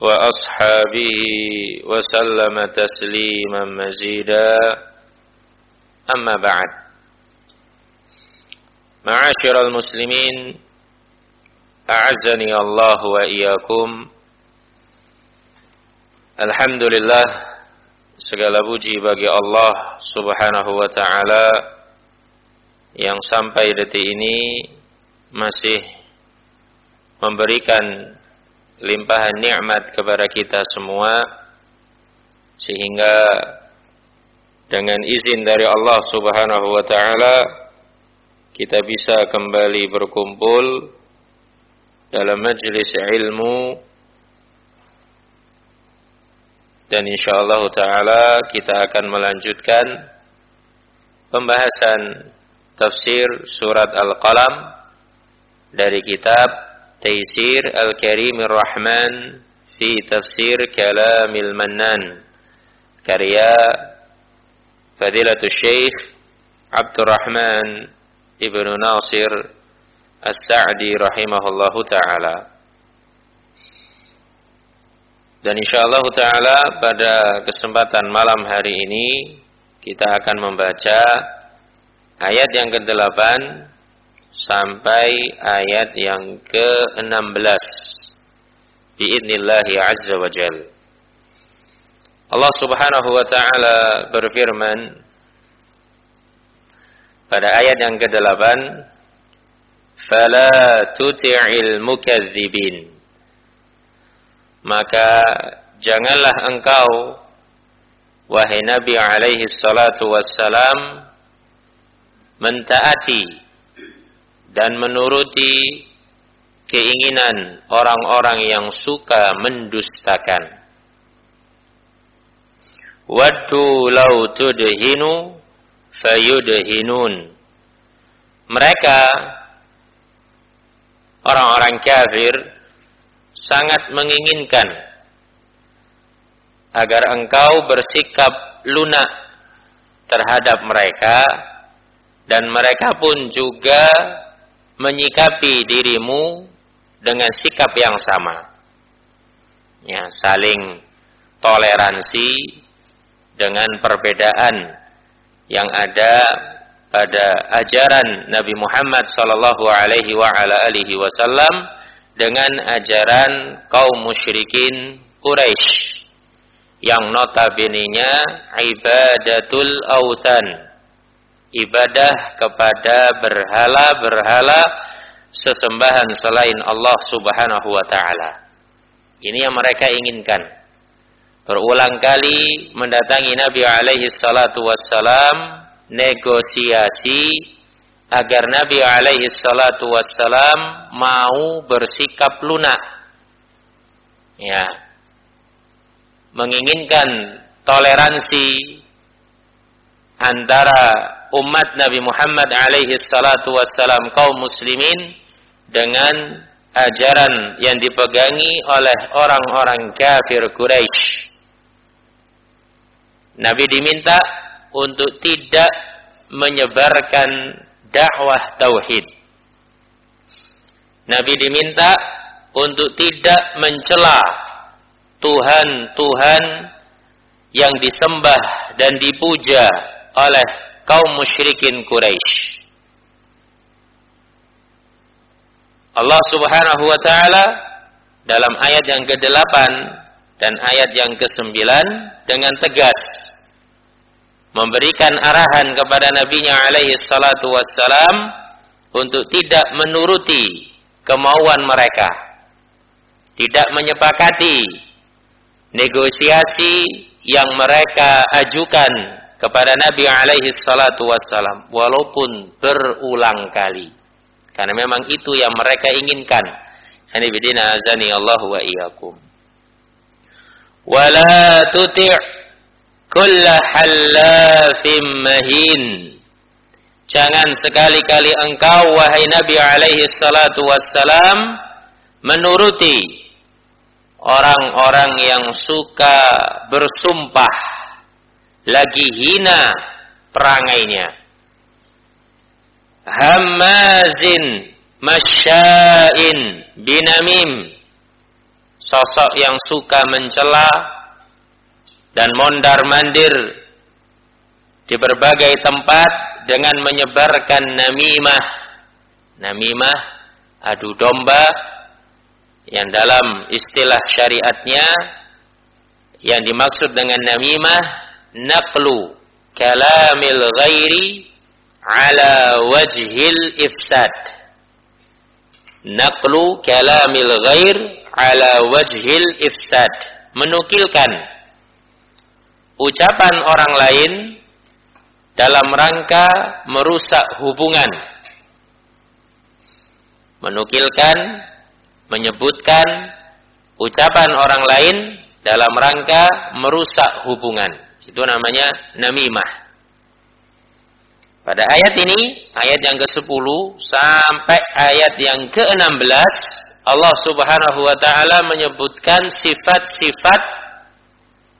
وأصحابه وسلم تسليما مزيدا أما بعد معاشر المسلمين أعزني الله وإياكم Alhamdulillah segala puji bagi Allah Subhanahu wa taala yang sampai detik ini masih memberikan limpahan nikmat kepada kita semua sehingga dengan izin dari Allah Subhanahu wa taala kita bisa kembali berkumpul dalam majlis ilmu. Dan insyaallah taala kita akan melanjutkan pembahasan tafsir surat Al-Qalam dari kitab Taisir Al-Karim Ar-Rahman fi Tafsir Kalamil Mannan karya Fadilatul Syekh Abdurrahman Ibnu Nasir As-Sa'di rahimahullahu taala. Dan insyaallah taala pada kesempatan malam hari ini kita akan membaca ayat yang ke-8 sampai ayat yang ke-16. Biidnillahi azza wa jal. Allah subhanahu wa ta'ala berfirman pada ayat yang ke-8 fala tuti'il mukadzibin maka janganlah engkau wahai Nabi alaihi salatu wassalam mentaati dan menuruti keinginan orang-orang yang suka mendustakan. Waddu law tudhinu fayudhinun. Mereka orang-orang kafir sangat menginginkan agar engkau bersikap lunak terhadap mereka dan mereka pun juga menyikapi dirimu dengan sikap yang sama. Ya, saling toleransi dengan perbedaan yang ada pada ajaran Nabi Muhammad sallallahu alaihi wa ala alihi wasallam dengan ajaran kaum musyrikin Quraisy yang notabene-nya ibadatul autan ibadah kepada berhala-berhala sesembahan selain Allah Subhanahu wa taala. Ini yang mereka inginkan. Berulang kali mendatangi Nabi alaihi salatu wassalam negosiasi agar Nabi alaihi salatu wassalam mau bersikap lunak. Ya. Menginginkan toleransi antara umat Nabi Muhammad alaihi salatu wassalam kaum muslimin dengan ajaran yang dipegangi oleh orang-orang kafir Quraisy. Nabi diminta untuk tidak menyebarkan dakwah tauhid. Nabi diminta untuk tidak mencela Tuhan-Tuhan yang disembah dan dipuja oleh kaum musyrikin Quraisy. Allah Subhanahu wa taala dalam ayat yang ke-8 dan ayat yang kesembilan dengan tegas memberikan arahan kepada nabinya alaihi salatu wassalam untuk tidak menuruti kemauan mereka tidak menyepakati negosiasi yang mereka ajukan kepada Nabi alaihi salatu wassalam walaupun berulang kali. Karena memang itu yang mereka inginkan. Hani bidina azani Allah wa iyyakum. Wala tuti' kulla hallafim mahin. Jangan sekali-kali engkau wahai Nabi alaihi salatu wassalam menuruti orang-orang yang suka bersumpah lagi hina perangainya. Hamazin masyain binamim. Sosok yang suka mencela dan mondar-mandir di berbagai tempat dengan menyebarkan namimah. Namimah adu domba yang dalam istilah syariatnya yang dimaksud dengan namimah naqlu kalamil ghairi ala wajhil ifsad. Naqlu kalamil ghair ala wajhil ifsad. Menukilkan ucapan orang lain dalam rangka merusak hubungan. Menukilkan menyebutkan ucapan orang lain dalam rangka merusak hubungan. Itu namanya namimah. Pada ayat ini, ayat yang ke-10 sampai ayat yang ke-16, Allah Subhanahu wa taala menyebutkan sifat-sifat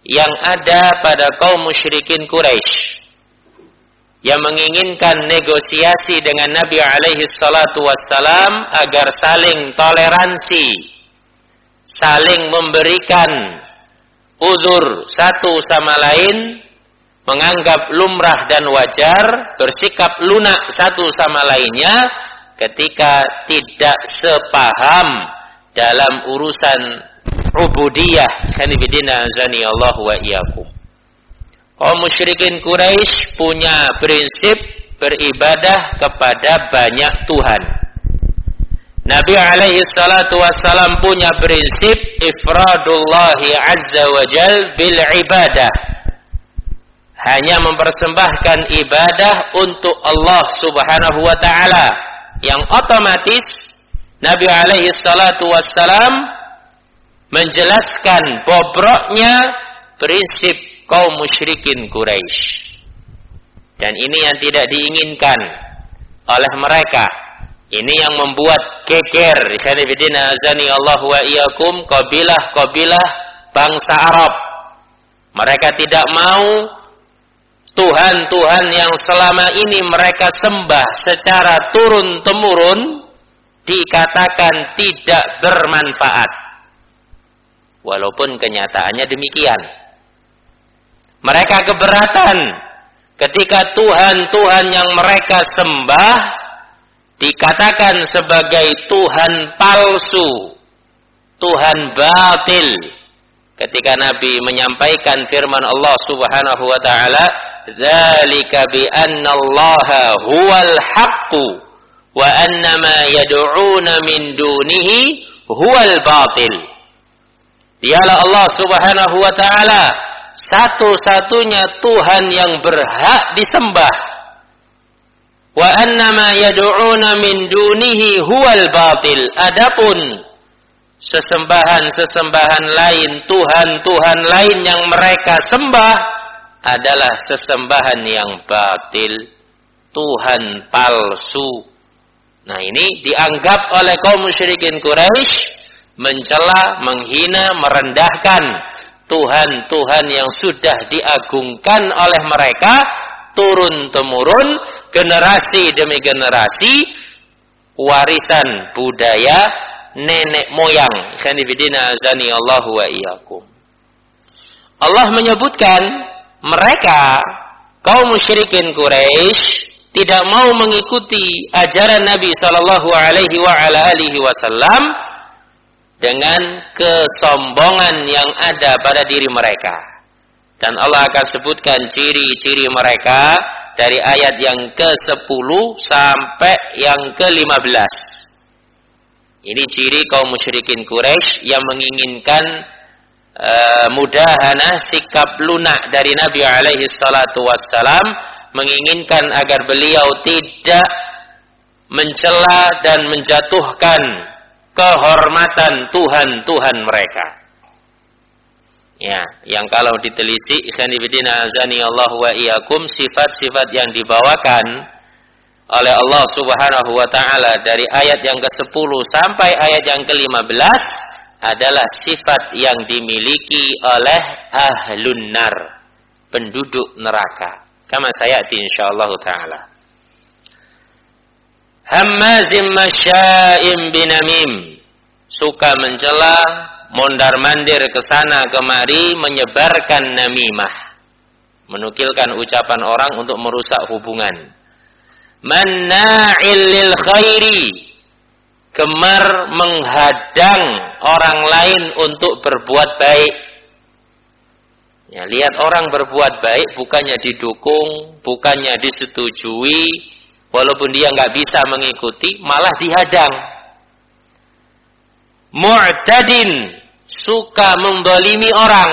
yang ada pada kaum musyrikin Quraisy yang menginginkan negosiasi dengan Nabi alaihi salatu wassalam agar saling toleransi, saling memberikan uzur satu sama lain, menganggap lumrah dan wajar, bersikap lunak satu sama lainnya ketika tidak sepaham dalam urusan ubudiyah. Kanibidina zani Allah wa iyyakum kaum musyrikin Quraisy punya prinsip beribadah kepada banyak Tuhan. Nabi alaihi salatu wassalam punya prinsip ifradullahi azza wa jal bil ibadah. Hanya mempersembahkan ibadah untuk Allah subhanahu wa ta'ala. Yang otomatis Nabi alaihi salatu wassalam menjelaskan bobroknya prinsip kaum musyrikin Quraisy. Dan ini yang tidak diinginkan oleh mereka. Ini yang membuat. Ikhwanifidina azani Allah wa iyakum. Kabilah-kabilah bangsa Arab. Mereka tidak mau Tuhan-Tuhan yang selama ini mereka sembah secara turun-temurun dikatakan tidak bermanfaat. Walaupun kenyataannya demikian. Mereka keberatan ketika Tuhan-Tuhan yang mereka sembah dikatakan sebagai Tuhan palsu, Tuhan batil. Ketika Nabi menyampaikan firman Allah Subhanahu wa taala, "Dzalika bi anna Allah huwal haqqu wa anna ma yad'una min dunihi huwal batil." Dialah Allah Subhanahu wa taala satu-satunya Tuhan yang berhak disembah. Wa annama yad'una min dunihi huwal batil. Adapun sesembahan-sesembahan lain, Tuhan-Tuhan lain yang mereka sembah adalah sesembahan yang batil, Tuhan palsu. Nah, ini dianggap oleh kaum musyrikin Quraisy mencela, menghina, merendahkan Tuhan-Tuhan yang sudah diagungkan oleh mereka turun-temurun generasi demi generasi warisan budaya nenek moyang. Allah wa iyyakum. Allah menyebutkan mereka kaum musyrikin Quraisy tidak mau mengikuti ajaran Nabi sallallahu alaihi wasallam dengan kesombongan yang ada pada diri mereka. Dan Allah akan sebutkan ciri-ciri mereka dari ayat yang ke-10 sampai yang ke-15. Ini ciri kaum musyrikin Quraisy yang menginginkan uh, mudahana sikap lunak dari Nabi alaihi salatu wassalam menginginkan agar beliau tidak mencela dan menjatuhkan kehormatan Tuhan-Tuhan mereka. Ya, yang kalau ditelisik ikhwan fillah azani Allah wa iyyakum sifat-sifat yang dibawakan oleh Allah Subhanahu wa taala dari ayat yang ke-10 sampai ayat yang ke-15 adalah sifat yang dimiliki oleh ahlun nar, penduduk neraka. Kama sayati insyaallah taala. Hammazim masya'im binamim. Suka mencela, mondar-mandir ke sana kemari menyebarkan namimah. Menukilkan ucapan orang untuk merusak hubungan. Manna'il lil khairi. Gemar menghadang orang lain untuk berbuat baik. Ya, lihat orang berbuat baik bukannya didukung, bukannya disetujui, walaupun dia nggak bisa mengikuti, malah dihadang. Mu'tadin suka mendolimi orang.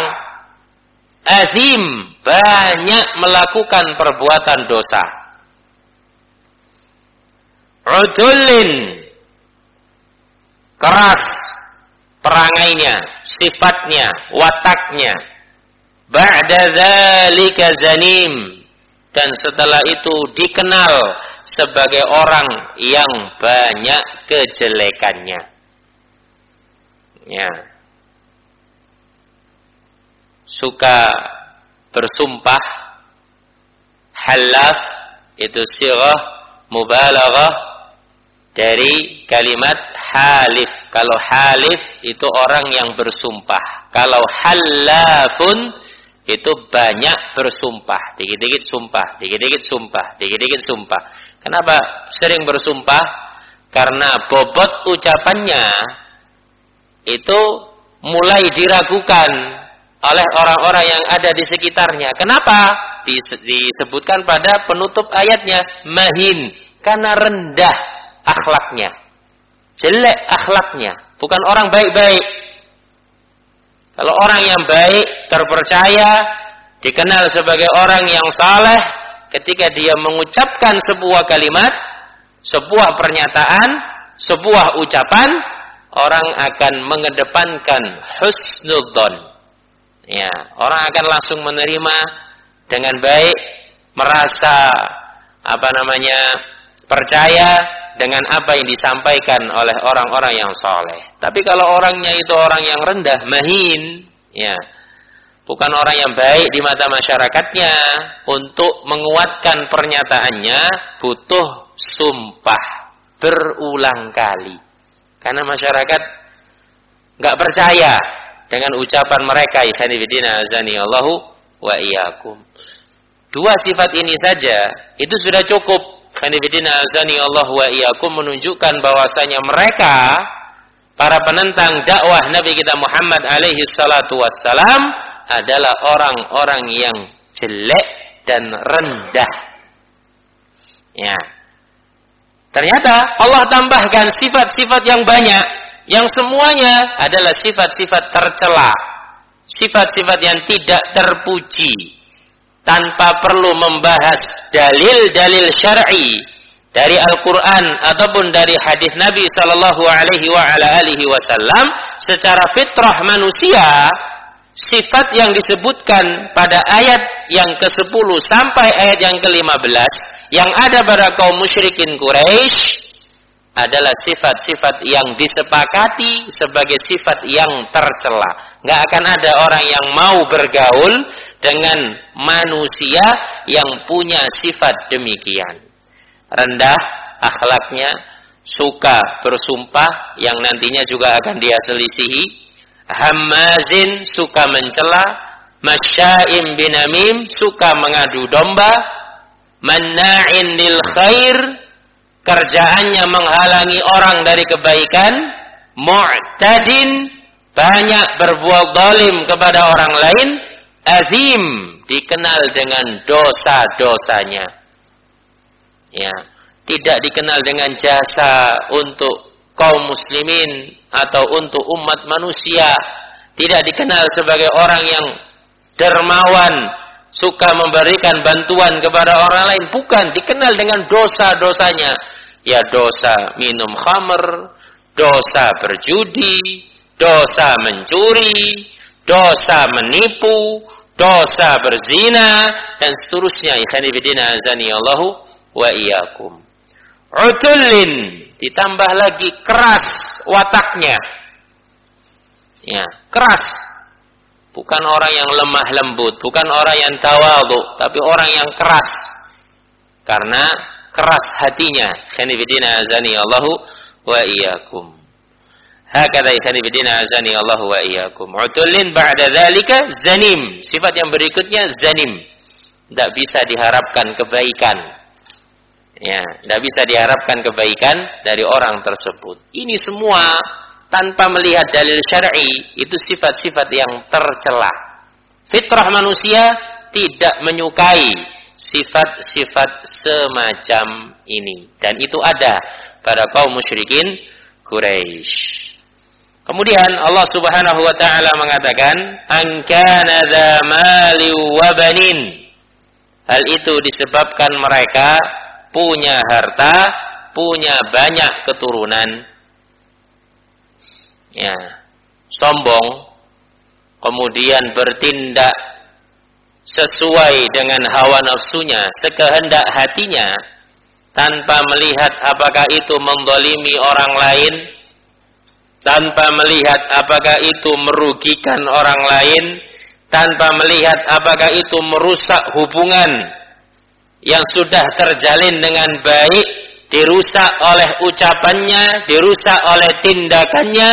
Azim banyak melakukan perbuatan dosa. Udulin keras perangainya, sifatnya, wataknya. Ba'da dzalika zanim dan setelah itu dikenal sebagai orang yang banyak kejelekannya. Ya suka bersumpah halaf itu sirah mubalaghah dari kalimat halif. Kalau halif itu orang yang bersumpah. Kalau halafun itu banyak bersumpah, dikit-dikit sumpah, dikit-dikit sumpah, dikit-dikit sumpah. Kenapa sering bersumpah? Karena bobot ucapannya itu mulai diragukan oleh orang-orang yang ada di sekitarnya. Kenapa? Disebutkan pada penutup ayatnya mahin karena rendah akhlaknya. Jelek akhlaknya, bukan orang baik-baik. Kalau orang yang baik, terpercaya, dikenal sebagai orang yang saleh, ketika dia mengucapkan sebuah kalimat, sebuah pernyataan, sebuah ucapan, orang akan mengedepankan husnudzon Ya, orang akan langsung menerima dengan baik, merasa apa namanya percaya dengan apa yang disampaikan oleh orang-orang yang soleh. Tapi kalau orangnya itu orang yang rendah, mahin, ya, bukan orang yang baik di mata masyarakatnya, untuk menguatkan pernyataannya butuh sumpah berulang kali. Karena masyarakat nggak percaya dengan ucapan mereka azani Allahu wa iyyakum. Dua sifat ini saja itu sudah cukup ikhwanifidina azani Allahu wa iyyakum menunjukkan bahwasanya mereka para penentang dakwah Nabi kita Muhammad alaihi salatu wassalam adalah orang-orang yang jelek dan rendah. Ya. Ternyata Allah tambahkan sifat-sifat yang banyak yang semuanya adalah sifat-sifat tercela, sifat-sifat yang tidak terpuji, tanpa perlu membahas dalil-dalil syar'i dari Al-Quran ataupun dari hadis Nabi Sallallahu Alaihi Wasallam secara fitrah manusia sifat yang disebutkan pada ayat yang ke-10 sampai ayat yang ke-15 yang ada pada kaum musyrikin Quraisy adalah sifat-sifat yang disepakati sebagai sifat yang tercela. Nggak akan ada orang yang mau bergaul dengan manusia yang punya sifat demikian. Rendah akhlaknya, suka bersumpah yang nantinya juga akan dia selisihi. Hamazin suka mencela, masyaim binamim suka mengadu domba, manna'in lil khair kerjaannya menghalangi orang dari kebaikan, mu'tadin. Banyak berbuat zalim kepada orang lain. Azim. Dikenal dengan dosa-dosanya. Ya. Tidak dikenal dengan jasa untuk kaum muslimin atau untuk umat manusia. Tidak dikenal sebagai orang yang dermawan suka memberikan bantuan kepada orang lain bukan dikenal dengan dosa-dosanya. Ya dosa minum khamr dosa berjudi dosa mencuri dosa menipu dosa berzina dan seterusnya. Ikhwan fillah azani Allahu wa iyyakum. Utullin ditambah lagi keras wataknya. Ya keras bukan orang yang lemah lembut bukan orang yang tawadhu tapi orang yang keras karena keras hatinya ikhwan fillah azani Allahu wa iyyakum Hakada ikhani bidina azani Allah wa iyyakum. Utullin ba'da dzalika zanim. Sifat yang berikutnya zanim. Tidak bisa diharapkan kebaikan. Ya, tidak bisa diharapkan kebaikan dari orang tersebut. Ini semua tanpa melihat dalil syar'i itu sifat-sifat yang tercela. Fitrah manusia tidak menyukai sifat-sifat semacam ini dan itu ada pada kaum musyrikin Quraisy. Kemudian Allah Subhanahu wa taala mengatakan, "Angkana dza mali wa banin." Hal itu disebabkan mereka punya harta, punya banyak keturunan. Ya, sombong kemudian bertindak sesuai dengan hawa nafsunya, sekehendak hatinya tanpa melihat apakah itu mendolimi orang lain tanpa melihat apakah itu merugikan orang lain, tanpa melihat apakah itu merusak hubungan yang sudah terjalin dengan baik, dirusak oleh ucapannya, dirusak oleh tindakannya,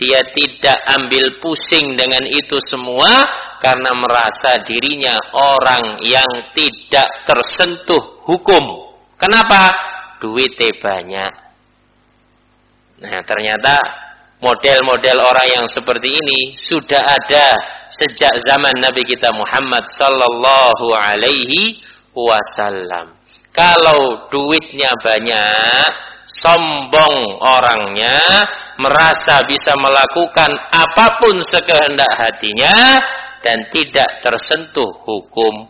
dia tidak ambil pusing dengan itu semua karena merasa dirinya orang yang tidak tersentuh hukum. Kenapa? Duitnya banyak. Nah, ternyata model-model orang yang seperti ini sudah ada sejak zaman Nabi kita Muhammad sallallahu alaihi wasallam. Kalau duitnya banyak, sombong orangnya, merasa bisa melakukan apa pun sekehendak hatinya dan tidak tersentuh hukum.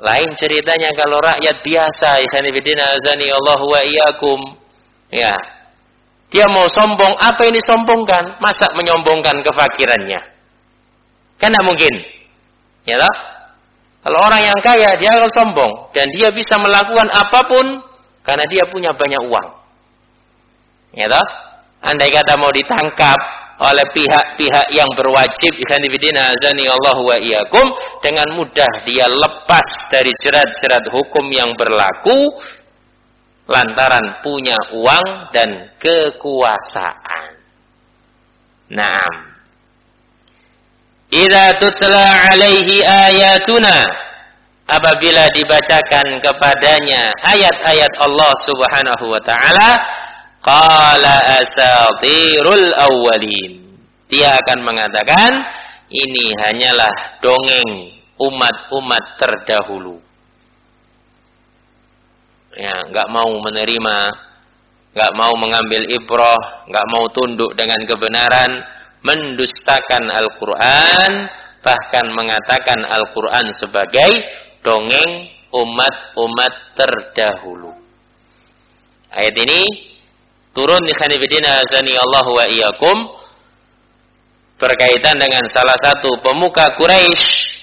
Lain ceritanya kalau rakyat biasa, ikhwan fillah azani Allah wa iyyakum. Ya, dia mau sombong, apa ini sombongkan? Masa menyombongkan kefakirannya? Kan tidak mungkin. Ya tak? Kalau orang yang kaya, dia akan sombong. Dan dia bisa melakukan apa pun karena dia punya banyak uang. Ya tak? Andai kata mau ditangkap oleh pihak-pihak yang berwajib azani Allah wa iyyakum dengan mudah dia lepas dari jerat-jerat hukum yang berlaku lantaran punya uang dan kekuasaan. Naam. Idza tutla alaihi ayatuna. Apabila dibacakan kepadanya ayat-ayat Allah Subhanahu wa taala qala asatirul awwalin. Dia akan mengatakan ini hanyalah dongeng umat-umat terdahulu. Ya nggak mau menerima nggak mau mengambil ibrah nggak mau tunduk dengan kebenaran mendustakan Al-Quran bahkan mengatakan Al-Quran sebagai dongeng umat-umat terdahulu ayat ini turun di khanifidina azani Allah wa iyakum berkaitan dengan salah satu pemuka Quraisy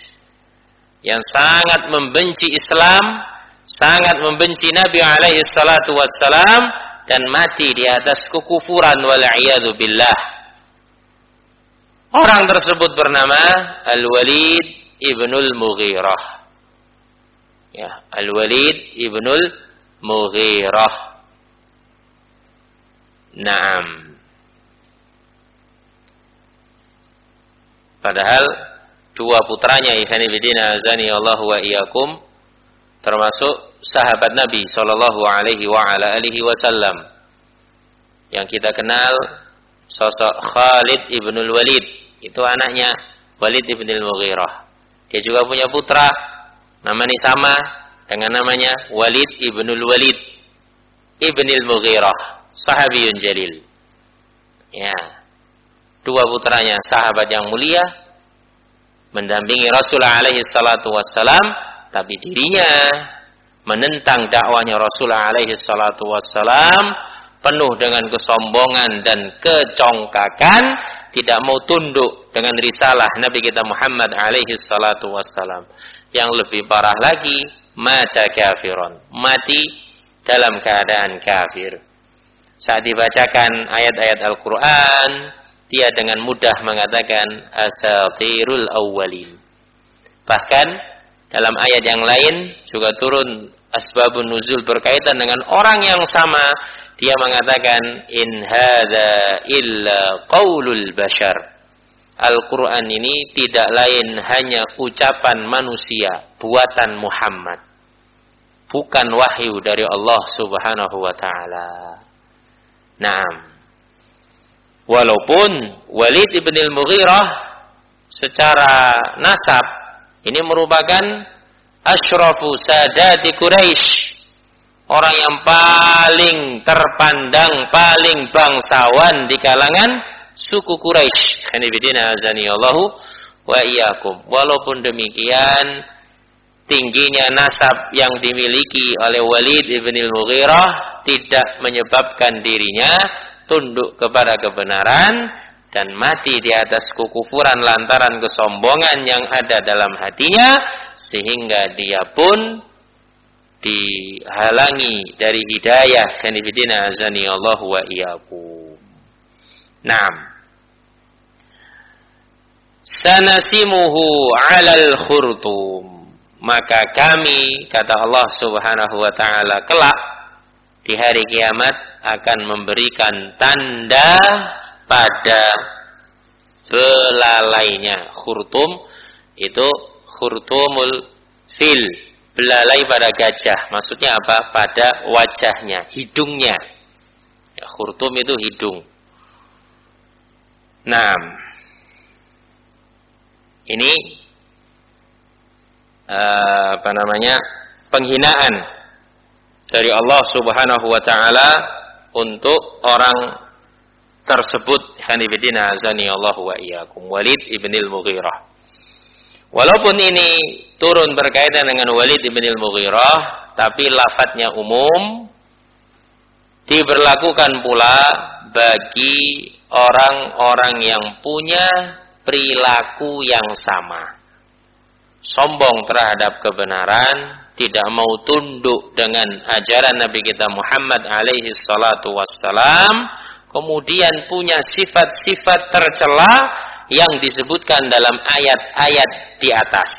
yang sangat membenci Islam sangat membenci Nabi alaihi salatu wassalam dan mati di atas kekufuran wal billah. Orang tersebut bernama Al-Walid ibnul Mughirah. Ya, Al-Walid ibnul Mughirah. Naam. Padahal dua putranya Ihani Bidina Azani Allah wa iyakum termasuk sahabat Nabi sallallahu alaihi wa ala wasallam. yang kita kenal sosok Khalid ibnul Walid. Itu anaknya Walid ibnul Mughirah. Dia juga punya putra. Namanya sama dengan namanya Walid ibnul Walid ibnul Mughirah. Sahabiyun jalil. Ya. Dua putranya sahabat yang mulia mendampingi Rasulullah alaihi salatu wassalam tapi dirinya menentang dakwahnya Rasulullah alaihi salatu wassalam penuh dengan kesombongan dan kecongkakan, tidak mau tunduk dengan risalah Nabi kita Muhammad alaihi salatu wassalam. Yang lebih parah lagi, mata kafiron, mati dalam keadaan kafir. Saat dibacakan ayat-ayat Al-Quran, dia dengan mudah mengatakan asatirul awwalin. Bahkan dalam ayat yang lain juga turun asbabun nuzul berkaitan dengan orang yang sama dia mengatakan in hadza illa qaulul bashar. Al-Qur'an ini tidak lain hanya ucapan manusia, buatan Muhammad. Bukan wahyu dari Allah Subhanahu wa taala. Naam. Walaupun Walid bin al-Mughirah secara nasab ini merupakan asyrafu sadati Quraisy orang yang paling terpandang, paling bangsawan di kalangan suku Quraisy. Khanibidina azani Allahu wa iyyakum. Walaupun demikian, tingginya nasab yang dimiliki oleh Walid ibn al-Mughirah tidak menyebabkan dirinya tunduk kepada kebenaran dan mati di atas kekufuran lantaran kesombongan yang ada dalam hatinya sehingga dia pun dihalangi dari hidayah kanifidina azani Allah wa iyyakum. Naam. Sanasimuhu 'alal khurtum. Maka kami kata Allah Subhanahu wa taala kelak di hari kiamat akan memberikan tanda pada belalainya khurtum itu khurtumul fil belalai pada gajah. Maksudnya apa? Pada wajahnya, hidungnya. Ya, khurtum itu hidung. Nah, ini uh, apa namanya? penghinaan dari Allah Subhanahu wa taala untuk orang tersebut. Hanifidina azani Allah wa iyyakum. Walid ibnil Mughirah Walaupun ini turun berkaitan dengan Walid bin al-Mughirah, tapi lafadznya umum, diberlakukan pula bagi orang-orang yang punya perilaku yang sama. Sombong terhadap kebenaran, tidak mau tunduk dengan ajaran Nabi kita Muhammad alaihi salatu wassalam, kemudian punya sifat-sifat tercela yang disebutkan dalam ayat-ayat di atas.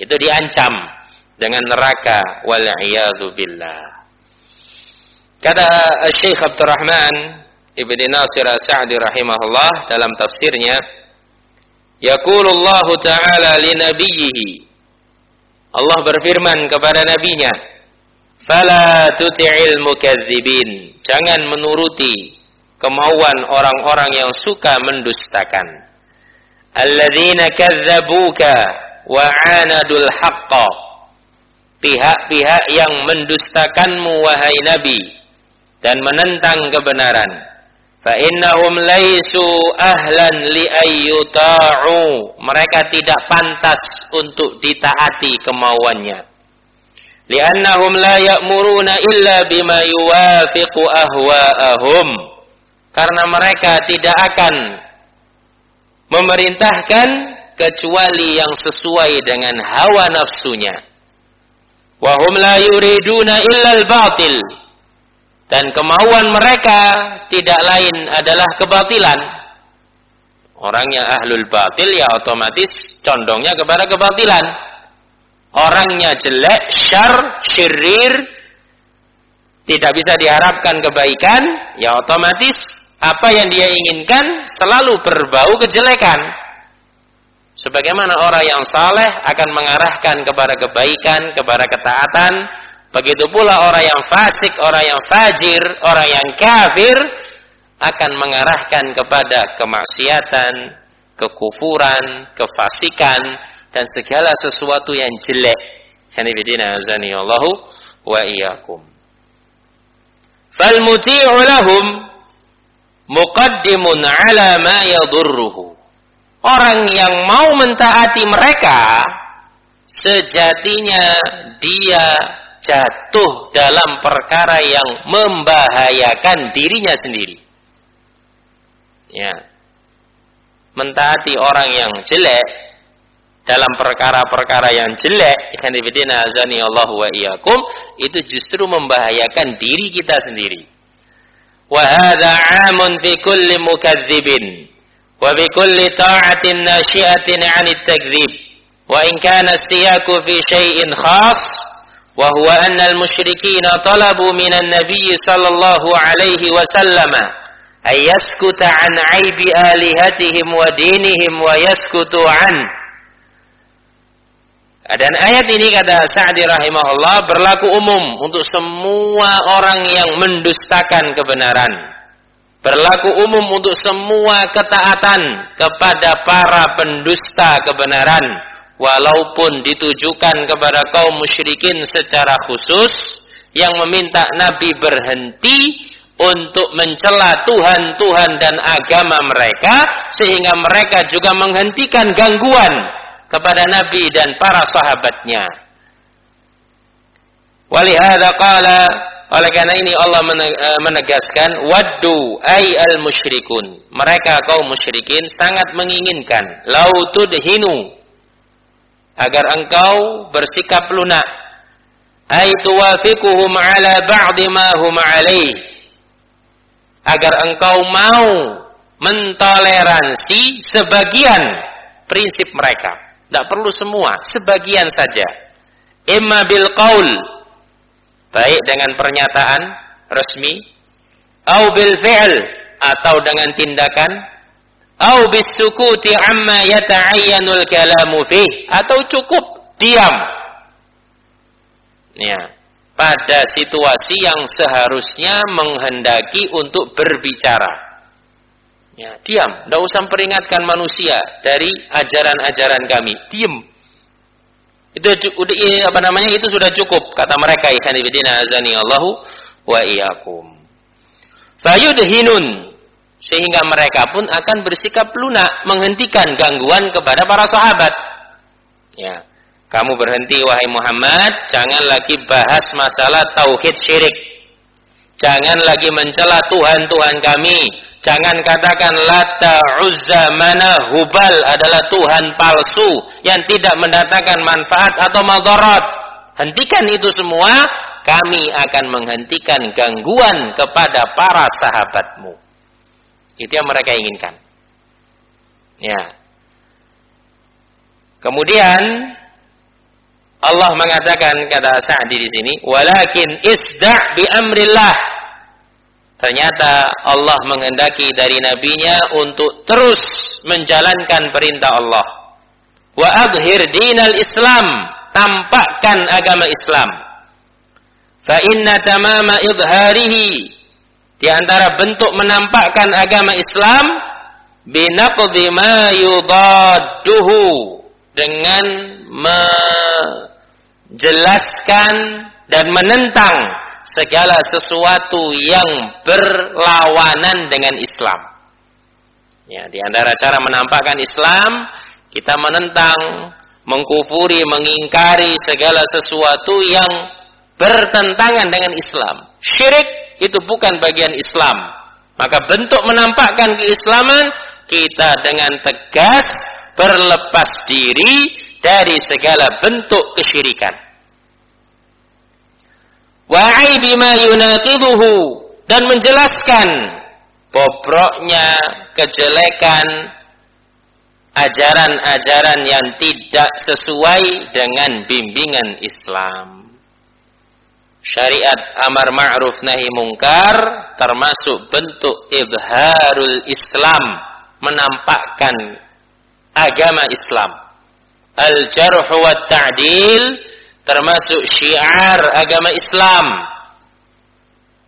Itu diancam dengan neraka wal billah. Kata Syekh Abdurrahman Ibn Nasir Sa'di rahimahullah dalam tafsirnya, Yaqulullah Ta'ala li nabiyhi Allah berfirman kepada nabinya, "Fala tuti'il mukadzibin." Jangan menuruti kemauan orang-orang yang suka mendustakan. Alladzina kadzabuka wa anadul haqqa. Pihak-pihak yang mendustakanmu wahai nabi dan menentang kebenaran. Fa innahum laisu ahlan li ayyuta'u mereka tidak pantas untuk ditaati kemauannya. Li'annahum la ya'muruna illa bima yuwafiqu ahwa'ahum karena mereka tidak akan memerintahkan kecuali yang sesuai dengan hawa nafsunya. Wahum la yuriduna illal batil. Dan kemauan mereka tidak lain adalah kebatilan. Orang yang ahlul batil ya otomatis condongnya kepada kebatilan. Orangnya jelek, syar, syirir, tidak bisa diharapkan kebaikan, ya otomatis apa yang dia inginkan selalu berbau kejelekan. Sebagaimana orang yang saleh akan mengarahkan kepada kebaikan, kepada ketaatan, begitu pula orang yang fasik, orang yang fajir, orang yang kafir, akan mengarahkan kepada kemaksiatan, kekufuran, kefasikan dan segala sesuatu yang jelek. Hanifidina azani Allahu wa iyyakum. Fal lahum muqaddimun ala ma yadurruhu. Orang yang mau mentaati mereka sejatinya dia jatuh dalam perkara yang membahayakan dirinya sendiri. Ya. Mentaati orang yang jelek dalam perkara-perkara yang jelek, azani Allah wa iyyakum, itu justru membahayakan diri kita sendiri. وهذا عام بكل مكذب وبكل طاعة ناشئة عن التكذيب. وإن كان السياق في شيء خاص وهو أن المشركين طلبوا من النبي صلى الله عليه وسلم أن يسكت عن عيب آلهتهم ودينهم ويسكتوا عنه Dan ayat ini kata Sa'di rahimahullah berlaku umum untuk semua orang yang mendustakan kebenaran. Berlaku umum untuk semua ketaatan kepada para pendusta kebenaran walaupun ditujukan kepada kaum musyrikin secara khusus yang meminta Nabi berhenti untuk mencela Tuhan-Tuhan dan agama mereka sehingga mereka juga menghentikan gangguan kepada Nabi dan para sahabatnya. Walihada qala oleh karena ini Allah eh, menegaskan waddu ay al musyrikun. Mereka kaum musyrikin sangat menginginkan lautudhinu agar engkau bersikap lunak ay tuwafiquhum ala ba'di ma hum alaih agar engkau mau mentoleransi sebagian prinsip mereka tidak perlu semua sebagian saja. Imma bil qaul baik dengan pernyataan resmi au bil fi'l atau dengan tindakan au bisukuti amma yata'ayyanul kalamu fih atau cukup diam. Ya pada situasi yang seharusnya menghendaki untuk berbicara ya diam tidak usah peringatkan manusia dari ajaran-ajaran kami diam itu udah apa namanya itu sudah cukup kata mereka ikhwan fillah azani Allahu wa iyyakum fayudhinun sehingga mereka pun akan bersikap lunak menghentikan gangguan kepada para sahabat. Ya. Kamu berhenti wahai Muhammad, jangan lagi bahas masalah tauhid syirik. Jangan lagi mencela Tuhan-Tuhan kami. Jangan katakan Lata, Uzza, Mana, Hubal adalah Tuhan palsu yang tidak mendatangkan manfaat atau madarat. Hentikan itu semua, kami akan menghentikan gangguan kepada para sahabatmu. Itu yang mereka inginkan. Ya. Kemudian Allah mengatakan kata Sa'di di sini, "Walakin isda' bi amrillah." Ternyata Allah menghendaki dari nabinya untuk terus menjalankan perintah Allah. Wa adhir dinal Islam, tampakkan agama Islam. Fa inna tamama idharihi di antara bentuk menampakkan agama Islam binaqdi ma yudadduhu dengan menjelaskan dan menentang segala sesuatu yang berlawanan dengan Islam. Ya, di antara cara menampakkan Islam, kita menentang, mengkufuri, mengingkari segala sesuatu yang bertentangan dengan Islam. Syirik itu bukan bagian Islam. Maka bentuk menampakkan keislaman kita dengan tegas berlepas diri dari segala bentuk kesyirikan. Wa'i bima dan menjelaskan bobroknya kejelekan ajaran-ajaran yang tidak sesuai dengan bimbingan Islam syariat amar ma'ruf nahi mungkar termasuk bentuk ibharul Islam menampakkan agama Islam al jarh wa ta'dil termasuk syiar agama Islam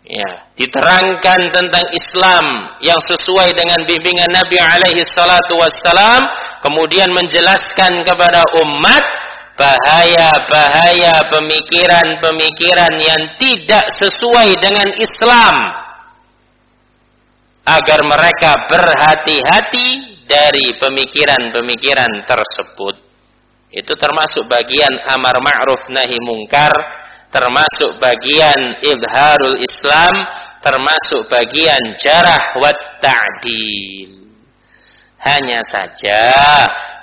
ya, diterangkan tentang Islam yang sesuai dengan bimbingan Nabi alaihi salatu wassalam, kemudian menjelaskan kepada umat bahaya-bahaya pemikiran-pemikiran yang tidak sesuai dengan Islam agar mereka berhati-hati dari pemikiran-pemikiran tersebut. Itu termasuk bagian amar ma'ruf nahi mungkar termasuk bagian ibharul Islam, termasuk bagian jarah wat ta'dil. Hanya saja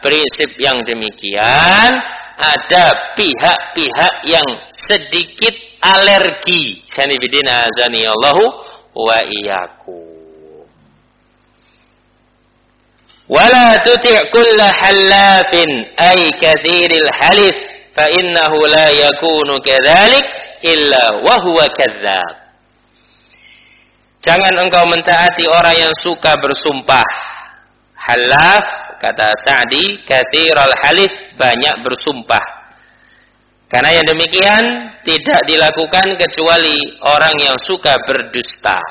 prinsip yang demikian ada pihak-pihak yang sedikit alergi. Khanibidina azani Allahu wa iyyakum. Kulla halafin ay kathiril halif fa innahu la yakunu kadzalik illa wa huwa kadzdzab. Jangan engkau mentaati orang yang suka bersumpah. Halaf kata Sa'di kathiral halif banyak bersumpah. Karena yang demikian tidak dilakukan kecuali orang yang suka berdusta.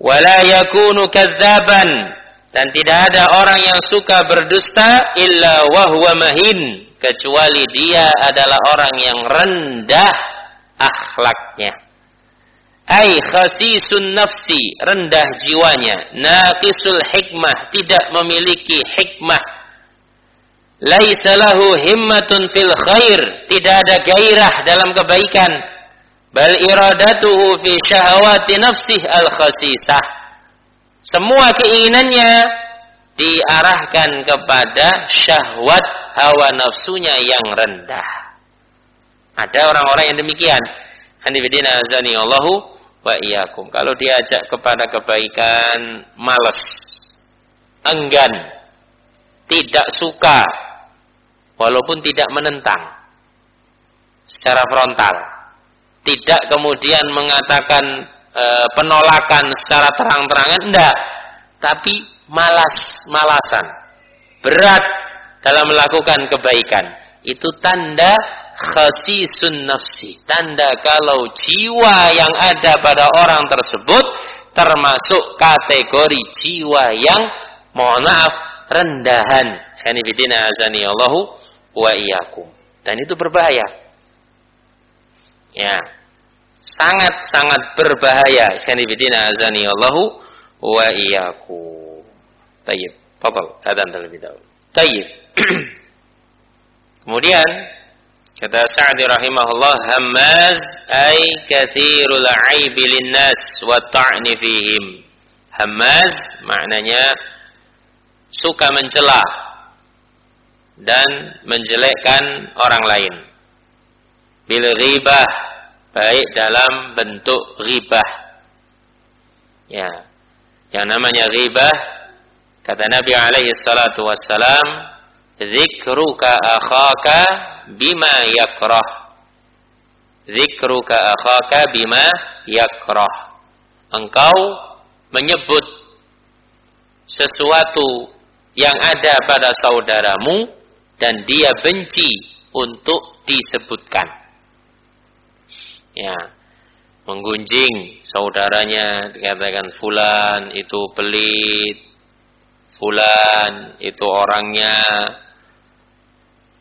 Wala yakunu kadzaban dan tidak ada orang yang suka berdusta illa wahwa mahin kecuali dia adalah orang yang rendah akhlaknya. Ai khasisun nafsi, rendah jiwanya, naqisul hikmah, tidak memiliki hikmah. Laisa lahu himmatun fil khair, tidak ada gairah dalam kebaikan. Bal iradatuhu fi syahawati nafsih al khasisah. Semua keinginannya diarahkan kepada syahwat hawa nafsunya yang rendah. Ada orang-orang yang demikian. Hanifidina azani Allahu wa iyyakum. Kalau diajak kepada kebaikan, malas, enggan, tidak suka, walaupun tidak menentang secara frontal. Tidak kemudian mengatakan e, penolakan secara terang-terangan, enggak. Tapi malas-malasan. Berat dalam melakukan kebaikan. Itu tanda khasisun nafsi. Tanda kalau jiwa yang ada pada orang tersebut termasuk kategori jiwa yang mohon maaf rendahan. Azani Allahu wa iyyakum. Dan itu berbahaya. Ya. Sangat-sangat berbahaya. Hanifidina azani Allahu wa iyyakum. Tayyib. Fadal, adzan terlebih dahulu. Tayyib. Kemudian kata Sa'di rahimahullah hammaz ay kathirul aibi linnas wa ta'ni fihim. Hammaz maknanya suka mencela dan menjelekkan orang lain. Bil ghibah baik dalam bentuk ghibah. Ya. Yang namanya ghibah kata Nabi alaihi salatu wassalam Zikruka akhaka bima yakrah. Zikruka akhaka bima yakrah. Engkau menyebut sesuatu yang ada pada saudaramu dan dia benci untuk disebutkan. Ya, menggunjing saudaranya dikatakan fulan itu pelit, fulan itu orangnya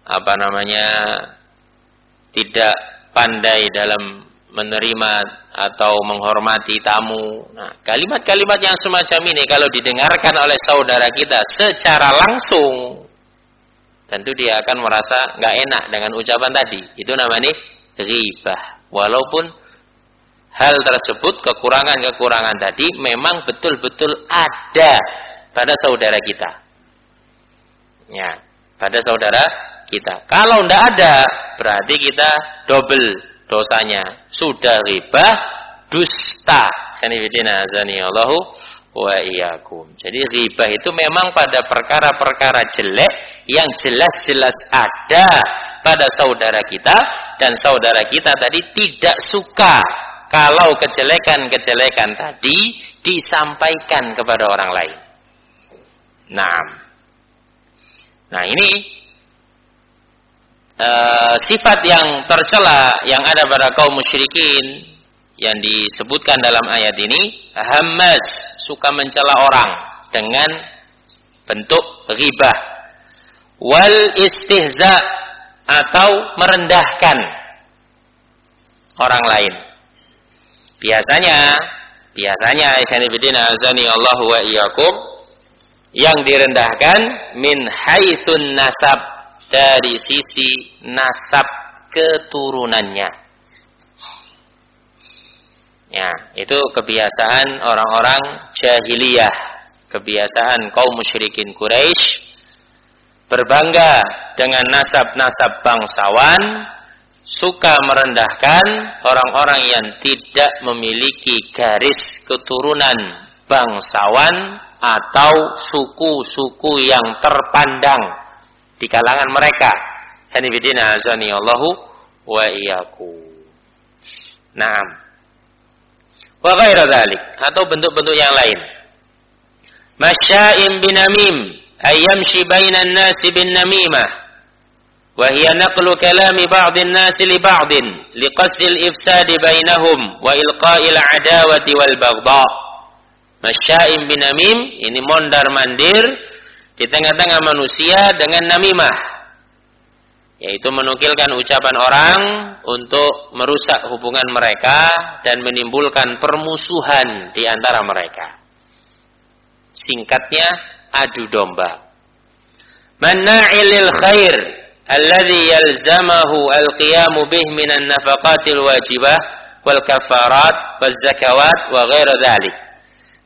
apa namanya tidak pandai dalam menerima atau menghormati tamu. Nah, kalimat-kalimat yang semacam ini kalau didengarkan oleh saudara kita secara langsung, tentu dia akan merasa nggak enak dengan ucapan tadi. Itu namanya ribah. Walaupun hal tersebut kekurangan-kekurangan tadi memang betul-betul ada pada saudara kita. Ya, pada saudara kita. Kalau tidak ada, berarti kita double dosanya. Sudah riba, dusta. Kanifidina azani Allahu wa iyyakum. Jadi riba itu memang pada perkara-perkara jelek yang jelas-jelas ada pada saudara kita dan saudara kita tadi tidak suka kalau kejelekan-kejelekan tadi disampaikan kepada orang lain. Nah, nah ini e, sifat yang tercela yang ada pada kaum musyrikin yang disebutkan dalam ayat ini hamas suka mencela orang dengan bentuk ribah wal istihza atau merendahkan orang lain. Biasanya biasanya ikhwan fillah azani Allah wa iyyakum yang direndahkan min haitsun nasab dari sisi nasab keturunannya Ya, itu kebiasaan orang-orang jahiliyah, kebiasaan kaum musyrikin Quraisy berbangga dengan nasab-nasab bangsawan, suka merendahkan orang-orang yang tidak memiliki garis keturunan bangsawan atau suku-suku yang terpandang di kalangan mereka. Hanifidina azani Allahu wa iyyakum. Naam wa dhalik. Atau bentuk-bentuk yang lain. Masya'im binamim ay yamshi bainan nasi bin namimah. Wa hiya naqlu kalami ba'din nasi li ba'din. Li qasdi al-ifsad bainahum wa ilqa'il adawati wal baghdha. Masya'im binamim ini mondar-mandir di tengah-tengah manusia dengan namimah yaitu menukilkan ucapan orang untuk merusak hubungan mereka dan menimbulkan permusuhan di antara mereka. Singkatnya adu domba. Manna'ilil khair alladhi yalzamahu al-qiyamu bih minan nafaqatil wajibah wal kafarat wal zakawat wa ghaira dhalik.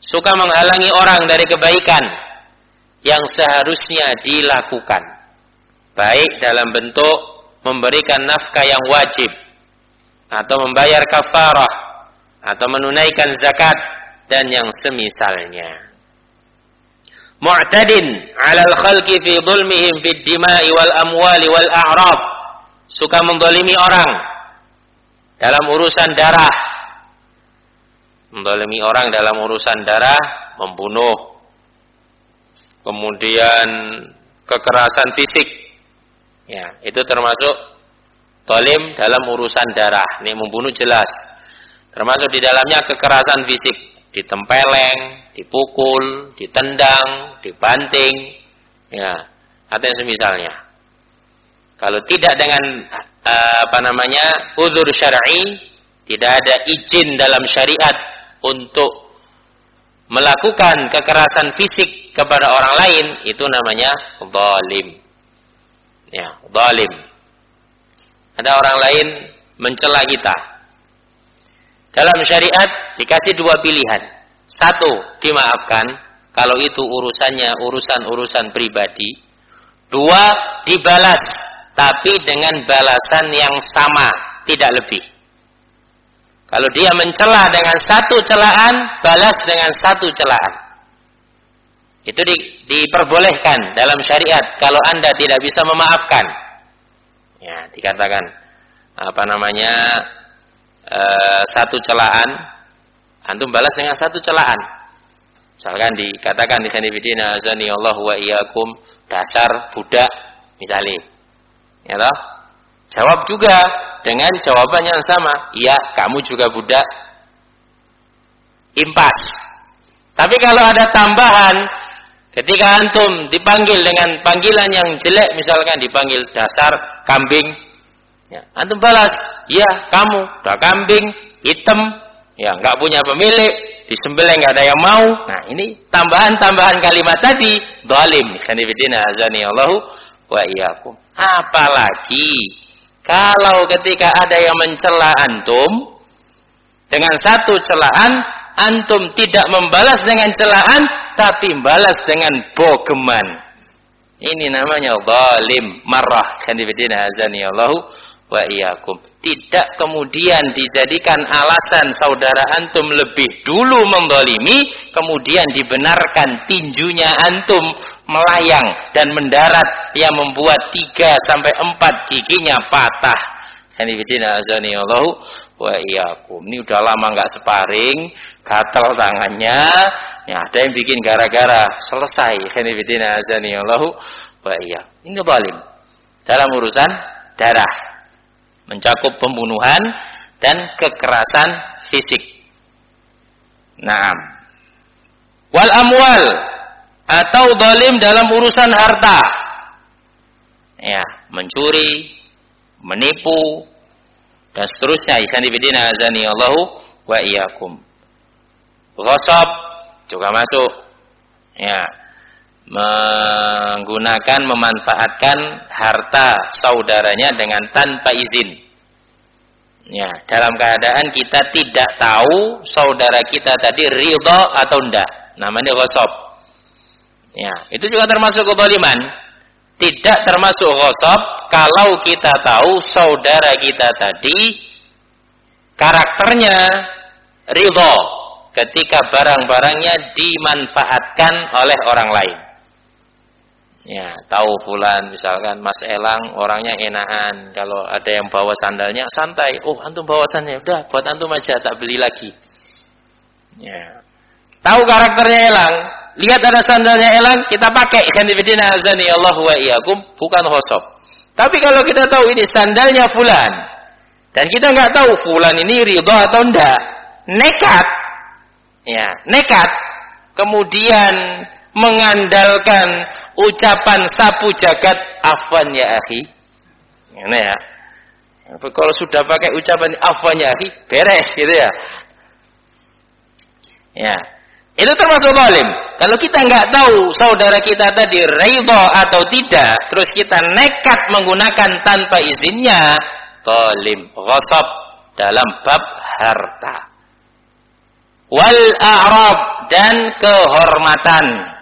Suka menghalangi orang dari kebaikan yang seharusnya dilakukan baik dalam bentuk memberikan nafkah yang wajib atau membayar kafarah atau menunaikan zakat dan yang semisalnya. Mu'tadin 'alal khalqi fi dhulmihim fid dima'i wal amwali wal a'rab. Suka mendolimi orang dalam urusan darah. Mendolimi orang dalam urusan darah, membunuh. Kemudian kekerasan fisik Ya, itu termasuk tolim dalam urusan darah. Ini membunuh jelas. Termasuk di dalamnya kekerasan fisik, ditempeleng, dipukul, ditendang, dibanting, ya, atau yang semisalnya. Kalau tidak dengan eh, apa namanya udur syar'i, tidak ada izin dalam syariat untuk melakukan kekerasan fisik kepada orang lain, itu namanya zalim. Ya, zalim. Ada orang lain mencela kita. Dalam syariat dikasih dua pilihan. Satu, dimaafkan kalau itu urusannya urusan-urusan pribadi. Dua, dibalas tapi dengan balasan yang sama, tidak lebih. Kalau dia mencela dengan satu celaan, balas dengan satu celaan. Itu di, diperbolehkan dalam syariat kalau Anda tidak bisa memaafkan. Ya, dikatakan apa namanya? E, satu celaan antum balas dengan satu celaan. Misalkan dikatakan di sanifidina azani Allah wa iyyakum dasar budak misalnya. Ya toh? Jawab juga dengan jawaban yang sama. Iya, kamu juga budak. Impas. Tapi kalau ada tambahan Ketika antum dipanggil dengan panggilan yang jelek, misalkan dipanggil dasar kambing, ya, antum balas, ya kamu, dah kambing, hitam, ya nggak punya pemilik, disembelih nggak ada yang mau. Nah ini tambahan-tambahan kalimat tadi, dolim. Kanifidina azani Allahu wa iyyakum. Apalagi kalau ketika ada yang mencela antum dengan satu celaan, antum tidak membalas dengan celaan, tapi balas dengan bogeman. Ini namanya zalim marah. Kan azani Allahu wa iyyakum. Tidak kemudian dijadikan alasan saudara antum lebih dulu mendolimi, kemudian dibenarkan tinjunya antum melayang dan mendarat yang membuat tiga sampai empat giginya patah. Dibedina azani Allahu wa iyyakum. Ini udah lama nggak separing, gatal tangannya, ya ada yang bikin gara-gara selesai. Khanifidina azani Allahu wa iya. Ini zalim. Dalam urusan darah mencakup pembunuhan dan kekerasan fisik. Naam. Wal amwal atau dolim dalam urusan harta. Ya, mencuri, menipu, dan seterusnya. Ikhwan fillah azani Allahu wa iyyakum. Ghasab juga masuk. Ya. Menggunakan memanfaatkan harta saudaranya dengan tanpa izin. Ya, dalam keadaan kita tidak tahu saudara kita tadi ridha atau tidak. Namanya ghasab. Ya, itu juga termasuk kezaliman. Tidak termasuk ghasab kalau kita tahu saudara kita tadi karakternya ridha ketika barang-barangnya dimanfaatkan oleh orang lain. Ya, tahu fulan misalkan Mas Elang orangnya enakan. Kalau ada yang bawa sandalnya santai. Oh, antum bawa sandalnya. Udah, buat antum aja tak beli lagi. Ya. Tahu karakternya Elang, lihat ada sandalnya Elang, kita pakai. Khanifidina azani Allah wa iyyakum, bukan khosab. Tapi kalau kita tahu ini sandalnya fulan dan kita nggak tahu fulan ini ridha atau enggak, nekat. Ya, nekat. Kemudian mengandalkan ucapan sapu jagat afwan ya akhi. Ini ya. Kalau sudah pakai ucapan afwan ya akhi, beres gitu ya. Ya. Itu termasuk zalim. Kalau kita nggak tahu saudara kita tadi ridho atau tidak, terus kita nekat menggunakan tanpa izinnya, zalim, ghasab dalam bab harta. Wal a'rab dan kehormatan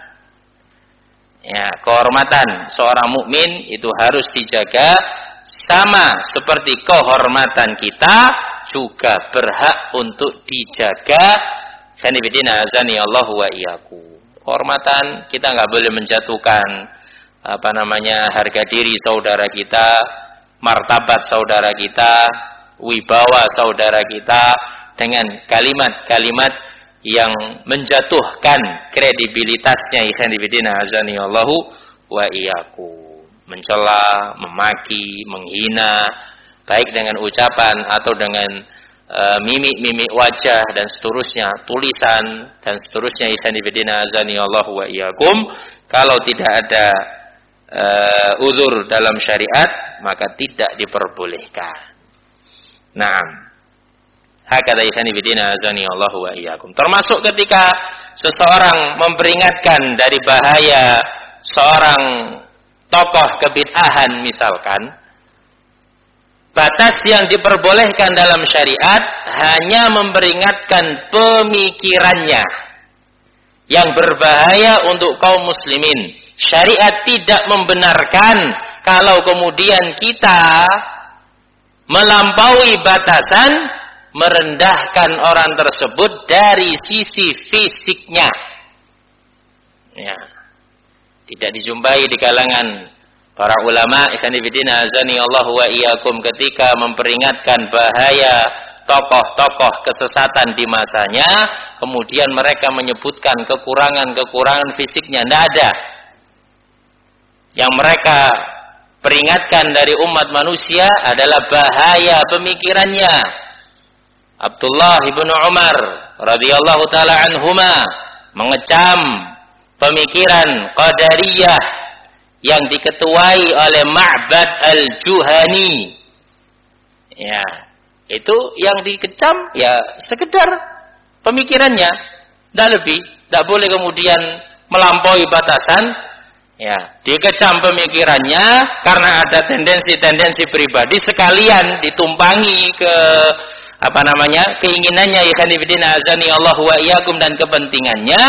Ya, kehormatan seorang mukmin itu harus dijaga sama seperti kehormatan kita juga berhak untuk dijaga. Sanibidina azani Allah wa iyyaku. Kehormatan kita nggak boleh menjatuhkan apa namanya harga diri saudara kita, martabat saudara kita, wibawa saudara kita dengan kalimat-kalimat yang menjatuhkan kredibilitasnya ikhwan fillah azani Allahu wa iyyaku mencela, memaki, menghina baik dengan ucapan atau dengan mimik-mimik wajah dan seterusnya, tulisan dan seterusnya ikhwan fillah azani Allahu wa iyyakum kalau tidak ada uh, uzur dalam syariat maka tidak diperbolehkan. Naam. Hakada ikhani bidina azani Allah wa iyyakum. Termasuk ketika seseorang memperingatkan dari bahaya seorang tokoh kebid'ahan misalkan batas yang diperbolehkan dalam syariat hanya memperingatkan pemikirannya yang berbahaya untuk kaum muslimin. Syariat tidak membenarkan kalau kemudian kita melampaui batasan merendahkan orang tersebut dari sisi fisiknya. Ya. Tidak dijumpai di kalangan para ulama ikhwan fillah azani Allah wa iyyakum ketika memperingatkan bahaya tokoh-tokoh kesesatan di masanya, kemudian mereka menyebutkan kekurangan-kekurangan fisiknya. Tidak ada. Yang mereka peringatkan dari umat manusia adalah bahaya pemikirannya Abdullah ibnu Umar radhiyallahu taala anhuma mengecam pemikiran Qadariyah yang diketuai oleh Ma'bad al-Juhani. Ya, itu yang dikecam ya sekedar pemikirannya, tidak lebih, tidak boleh kemudian melampaui batasan. Ya, dikecam pemikirannya karena ada tendensi-tendensi pribadi sekalian ditumpangi ke apa namanya keinginannya ikhwanifidina azani Allah wa dan kepentingannya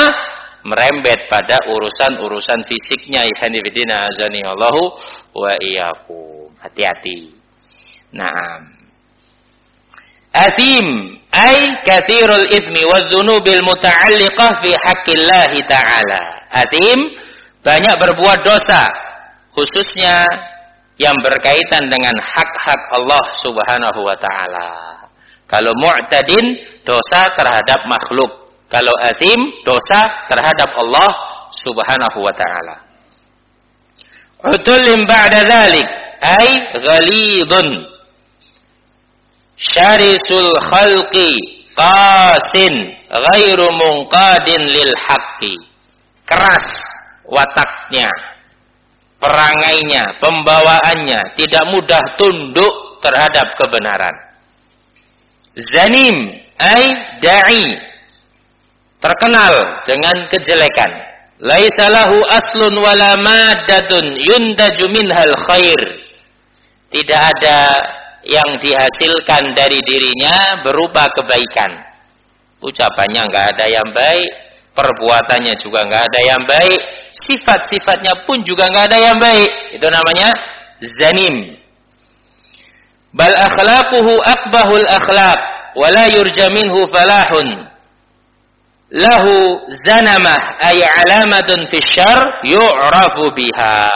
merembet pada urusan-urusan fisiknya. Ikhwanifidina azani Allah wa iyyakum. Hati-hati. Naam. Athim ay kathirul ithmi wa dhunubil muta'alliqah fi haqqillah ta'ala. Athim banyak berbuat dosa khususnya yang berkaitan dengan hak-hak Allah Subhanahu wa taala. Kalau mu'tadin dosa terhadap makhluk. Kalau azim dosa terhadap Allah Subhanahu wa taala. Utulim ba'da dzalik ay ghalidun. Syarisul khalqi qasin ghairu munqadin lil haqqi. Keras wataknya perangainya pembawaannya tidak mudah tunduk terhadap kebenaran. Zanim ay da'i terkenal dengan kejelekan. Laisa lahu aslun wala maddatun yuntaju minhal khair. Tidak ada yang dihasilkan dari dirinya berupa kebaikan. Ucapannya enggak ada yang baik perbuatannya juga enggak ada yang baik sifat-sifatnya pun juga enggak ada yang baik. Itu namanya zanim. Bal akhlaquhu akbahul akhlaq wala yurja falahun lahu zanamah ay alamatun fi syar yu'rafu biha.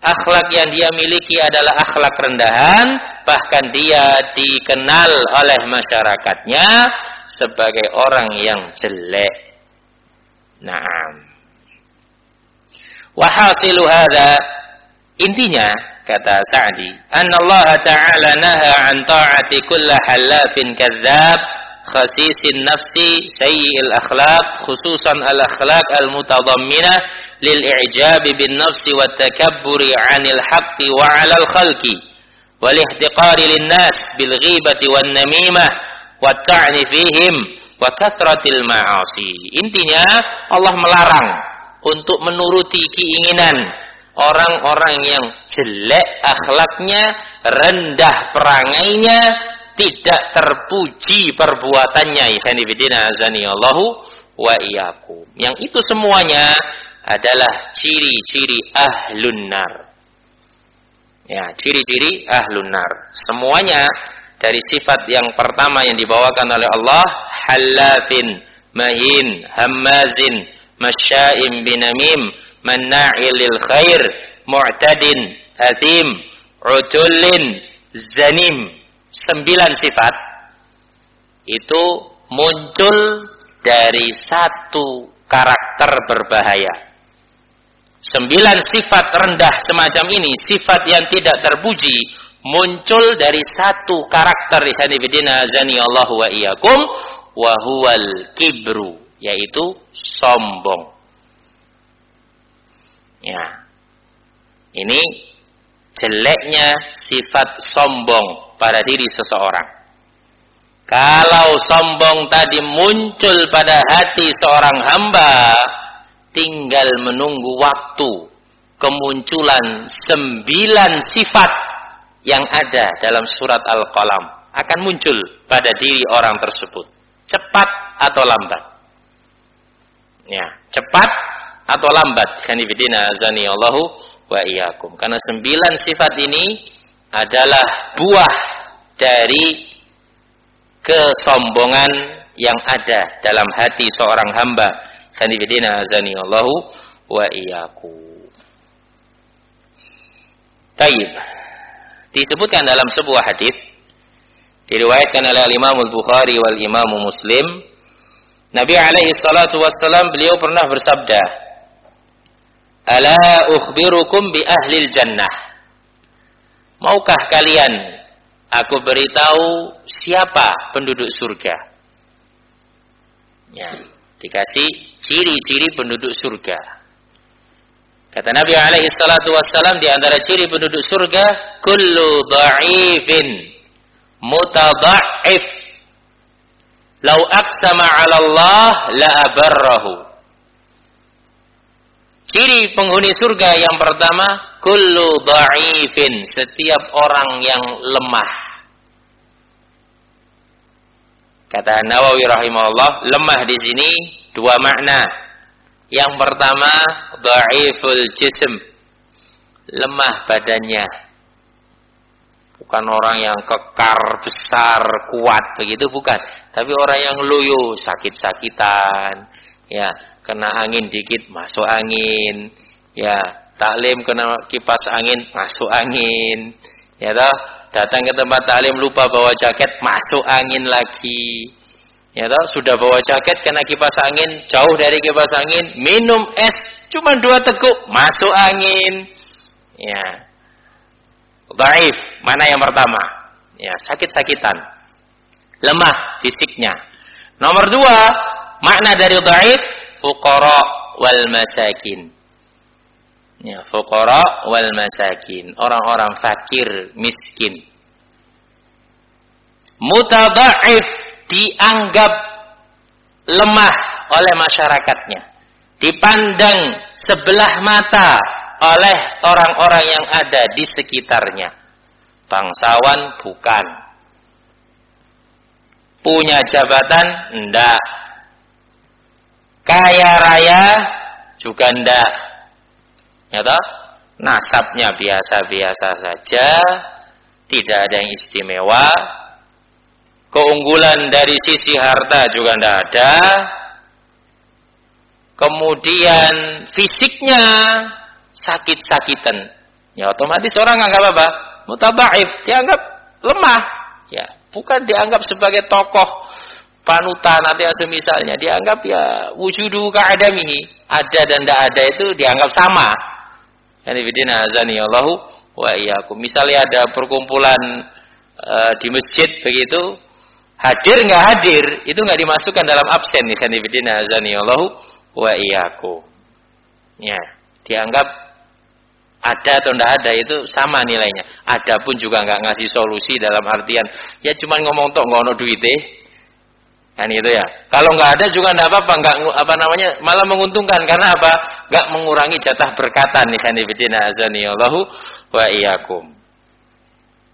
Akhlak yang dia miliki adalah akhlak rendahan bahkan dia dikenal oleh masyarakatnya sebagai orang yang jelek. Na'am. Wahasilu hadza intinya kata Sa'di anna Allah ta'ala naha an ta'ati kulli halafin kadzdzab khasisin nafsi sayyi'il akhlaq khususan al akhlaq al mutadamminah lil i'jab bin nafsi wa takabburi 'anil haqqi wa 'alal khalqi wal ihtiqari lin nas bil ghibati wan namimah wa ta'ni fihim wa kathratil ma'asi. Intinya Allah melarang untuk menuruti keinginan orang-orang yang jelek akhlaknya, rendah perangainya, tidak terpuji perbuatannya azani Allahu wa iyyakum. Yang itu semuanya adalah ciri-ciri ahlun nar. Ya, ciri-ciri ahlun nar. Semuanya dari sifat yang pertama yang dibawakan oleh Allah halafin, mahin, hammazin, masya'im binamim, manna'ilil khair, mu'tadin, athim, utullin, zanim sembilan sifat itu muncul dari satu karakter berbahaya. Sembilan sifat rendah semacam ini, sifat yang tidak terpuji, muncul dari satu karakter ihanibidina azani Allah wa iyyakum wa huwal kibru, yaitu sombong. Ya. Ini jeleknya sifat sombong pada diri seseorang. Kalau sombong tadi muncul pada hati seorang hamba, tinggal menunggu waktu kemunculan sembilan sifat yang ada dalam surat Al-Qalam akan muncul pada diri orang tersebut. Cepat atau lambat. Ya, cepat atau lambat. Khanifidina azani Allahu wa iyyakum. Karena sembilan sifat ini adalah buah dari kesombongan yang ada dalam hati seorang hamba. Khanifidina azani Allahu wa iyyaku. Taib. Disebutkan dalam sebuah hadis diriwayatkan oleh Imam Al-Bukhari wal Imam Muslim Nabi alaihi salatu wassalam beliau pernah bersabda Ala ukhbirukum bi ahlil jannah Maukah kalian aku beritahu siapa penduduk surga? Ya, dikasih ciri-ciri penduduk surga. Kata Nabi alaihi salatu wassalam di antara ciri penduduk surga, kullu dha'ifin mutadha'if. Lau aqsama 'ala Allah la abarrahu. Ciri penghuni surga yang pertama, kullu dha'ifin setiap orang yang lemah. Kata Nawawi rahimahullah lemah di sini dua makna. Yang pertama dha'iful jism lemah badannya. Bukan orang yang kekar besar kuat begitu bukan. Tapi orang yang loyo sakit-sakitan ya kena angin dikit masuk angin. Ya taklim kena kipas angin masuk angin. Ya toh datang ke tempat taklim lupa bawa jaket masuk angin lagi. Ya toh sudah bawa jaket kena kipas angin jauh dari kipas angin minum es cuma dua teguk masuk angin. Ya. Baif, mana yang pertama? ya sakit-sakitan, lemah fisiknya. Nomor dua, makna dari dhaif fuqara wal masakin. Ya, fuqara wal masakin, orang-orang fakir, miskin. Mutadhaif dianggap lemah oleh masyarakatnya. Dipandang sebelah mata oleh orang-orang yang ada di sekitarnya. Bangsawan bukan. Punya jabatan? Enggak. Kaya raya? Juga enggak. Ya? Nasabnya biasa-biasa saja. Tidak ada yang istimewa. Keunggulan dari sisi harta juga enggak ada. Kemudian fisiknya sakit-sakitan. Ya otomatis orang anggap apa? Mutabaif, dianggap lemah. Ya, bukan dianggap sebagai tokoh panutan atau semisalnya. Dianggap ya wujudu ka'adamihi. Ada dan tidak ada itu dianggap sama. Yani bidina azani Allahu wa iyyakum. Misalnya ada perkumpulan uh, di masjid begitu, hadir nggak hadir itu nggak dimasukkan dalam absen kan bidina azani Allahu wa iyyakum. Ya dianggap ada atau tidak ada itu sama nilainya. Ada pun juga nggak ngasih solusi dalam artian ya cuma ngomong tok ngono duit deh. Kan itu ya. Kalau nggak ada juga tidak apa-apa, nggak apa namanya malah menguntungkan karena apa? Nggak mengurangi jatah berkatan nih kan azani Allahu wa iyyakum.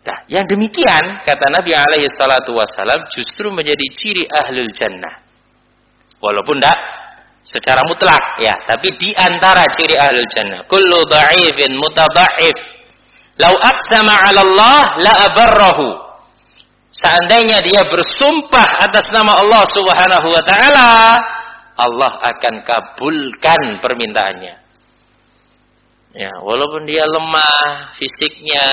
Nah, yang demikian kata Nabi alaihi salatu wasallam justru menjadi ciri ahlul jannah. Walaupun tidak secara mutlak ya tapi di antara ciri ahlul jannah kullu dha'ifin mutadha'if lau aqsama 'ala Allah la abarrahu seandainya dia bersumpah atas nama Allah Subhanahu wa taala Allah akan kabulkan permintaannya ya walaupun dia lemah fisiknya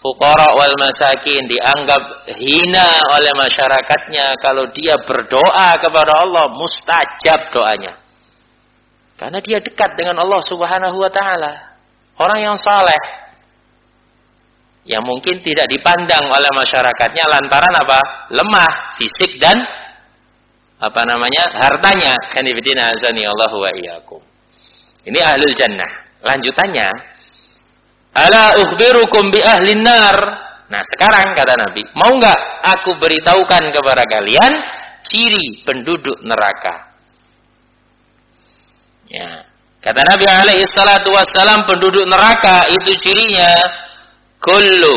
Fukara wal masakin dianggap hina oleh masyarakatnya kalau dia berdoa kepada Allah mustajab doanya. Karena dia dekat dengan Allah Subhanahu wa taala. Orang yang saleh yang mungkin tidak dipandang oleh masyarakatnya lantaran apa? lemah fisik dan apa namanya? hartanya. Azani Allahu wa iyyakum. Ini ahlul jannah. Lanjutannya Ala ukhbirukum bi ahli nar. Nah, sekarang kata Nabi, mau enggak aku beritahukan kepada kalian ciri penduduk neraka? Ya. Kata Nabi alaihi salatu wassalam penduduk neraka itu cirinya kullu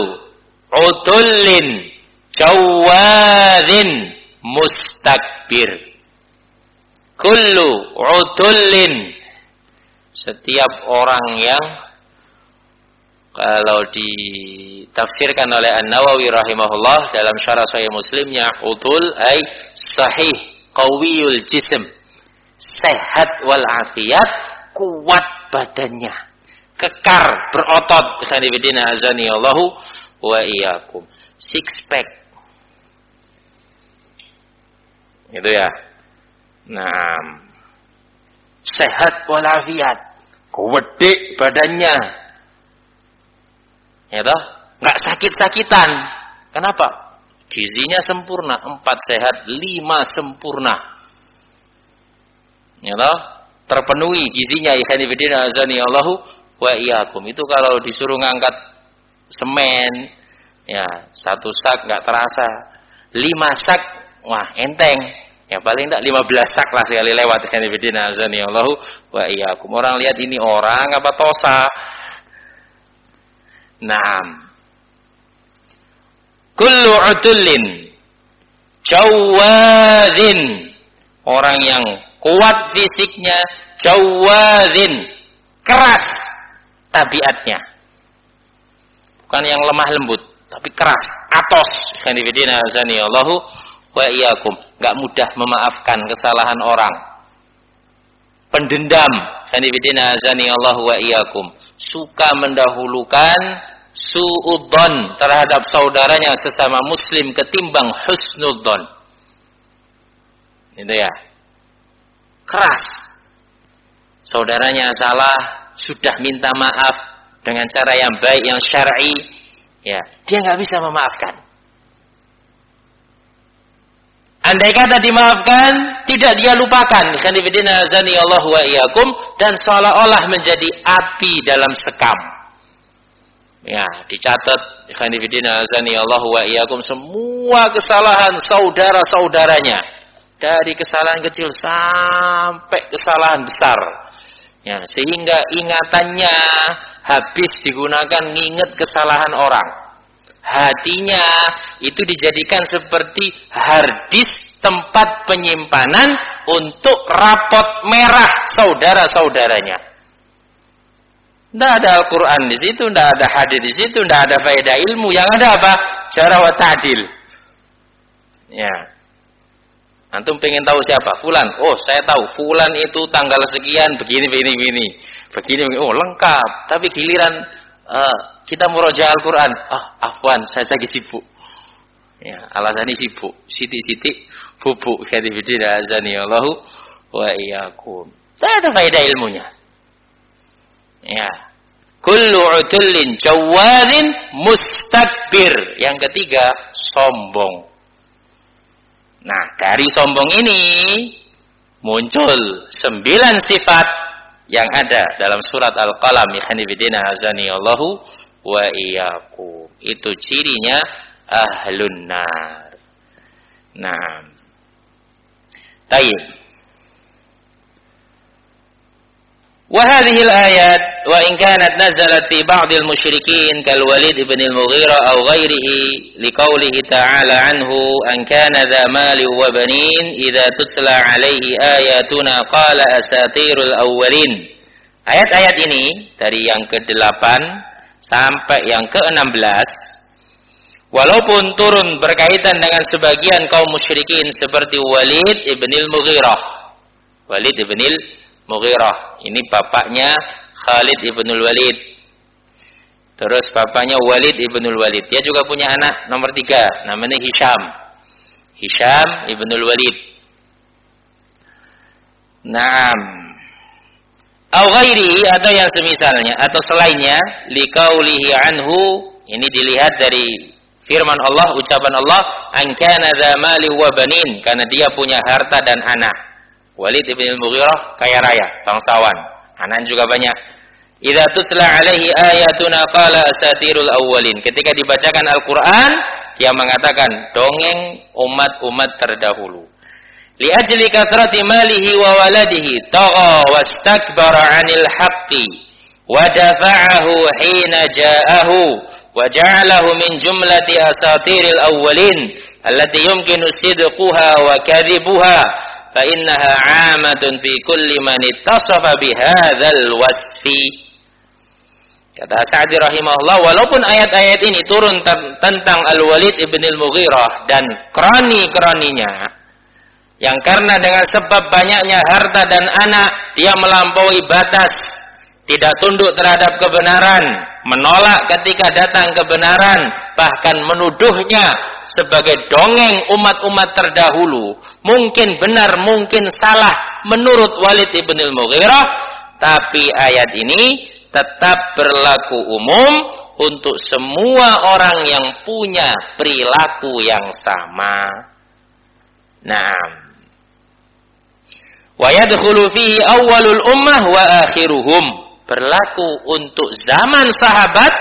utullin jawadin mustakbir. Kullu utullin. Setiap orang yang kalau ditafsirkan oleh An-Nawawi rahimahullah dalam syarah sahih Muslimnya utul ay sahih qawiyul jism. Sehat wal afiat kuat badannya kekar berotot. Sanibidina azani Allahu wa iyyakum. Six pack. Itu ya. Nah sehat walafiat. Gede badannya. Ya toh? Nggak sakit-sakitan. Kenapa? Gizinya sempurna. Empat sehat lima sempurna. Ya toh? Terpenuhi gizinya. Ikhwanifidina azani Allahu wa iyyakum. Itu kalau disuruh ngangkat semen ya satu sak nggak terasa. Lima sak wah enteng. Ya paling tidak lima belas sak lah sekali lewat ikhwanifidina azani Allahu. Wa iyyakum. Orang lihat ini orang apa tosa? Naam. Kullu utullin jawadin orang yang kuat fisiknya jawadin keras tabiatnya bukan yang lemah lembut tapi keras atos Allahu wa iyyakum enggak mudah memaafkan kesalahan orang pendendam Allahu wa iyyakum suka mendahulukan su'udzon terhadap saudaranya sesama muslim ketimbang husnudzon. Itu ya. Keras. Saudaranya salah, sudah minta maaf dengan cara yang baik yang syar'i, ya dia nggak bisa memaafkan. Andai kata dimaafkan, tidak dia lupakan. Allah wa iyyakum dan seolah-olah menjadi api dalam sekam. Ya, dicatat Allah wa iyyakum semua kesalahan saudara-saudaranya dari kesalahan kecil sampai kesalahan besar Ya, sehingga ingatannya habis digunakan nginget kesalahan orang hatinya itu dijadikan seperti hardis tempat penyimpanan untuk rapot merah saudara-saudaranya. Tidak ada Al-Quran di situ, tidak ada hadis di situ, tidak ada faedah ilmu. Yang ada apa? Cara wa ta'dil. Ya. Antum pengen tahu siapa? Fulan. Oh, saya tahu. Fulan itu tanggal sekian begini begini begini. Begini, begini. oh lengkap. Tapi giliran uh, kita murojaah Al-Quran. Ah, afwan, saya lagi sibuk. Ya, alasannya sibuk. Siti-siti bubuk. Khadifidina azani Allahu wa iyyakum. Tidak ada faedah ilmunya. Ya. Kullu utullin jawadin mustakbir. Yang ketiga, sombong. Nah, dari sombong ini muncul sembilan sifat yang ada dalam surat Al-Qalam ikhwanifidina azani Allahu wa iyyakum. Itu cirinya ahlun nar. Nah wa in kanat nazalat fi ba'dil musyrikin kal Walid ibn al-Mughirah aw ghairihi liqaulihi ta'ala anhu an kana dha mali wa banin idza tutla alaihi ayatuna qala asatirul awwalin. Ayat-ayat ini dari yang ke-8 sampai yang ke-16 walaupun turun berkaitan dengan sebagian kaum musyrikin seperti Walid ibn al-Mughirah Walid ibn al-Mughirah ini bapaknya Khalid ibnul Walid. Terus bapaknya Walid ibnul Walid. Dia juga punya anak nomor tiga namanya Hisham. Hisham ibnul Walid. Naam. Au ghairi atau yang semisalnya atau selainnya liqaulihi anhu. Ini dilihat dari firman Allah ucapan Allah an kana mali wa banin. Karena dia punya harta dan anak. Walid bin Mughirah kaya raya bangsawan anak juga banyak. Idza tusla alaihi ayatuna qala asatirul awwalin. Ketika dibacakan Al-Qur'an dia mengatakan dongeng umat-umat terdahulu. Liajli kathrati malihi wa waladihi tagha wastakbara 'anil haqqi wa dafa'ahu hina ja'ahu wa ja'alahu min jumlati asatiril awwalin allati yumkinu sidquha wa kadhibuha fa innaha 'amatun fi kulli man ittasafa bihadzal wasfi Kata Sa'di rahimahullah, walaupun ayat-ayat ini turun tentang Al-Walid ibn al-Mughirah dan kroni-kroninya, yang karena dengan sebab banyaknya harta dan anak dia melampaui batas tidak tunduk terhadap kebenaran menolak ketika datang kebenaran bahkan menuduhnya sebagai dongeng umat-umat terdahulu mungkin benar mungkin salah menurut Walid ibn al-Mughirah tapi ayat ini tetap berlaku umum untuk semua orang yang punya perilaku yang sama. Nah, wa yadkhulu fihi awwalul ummah wa akhiruhum berlaku untuk zaman sahabat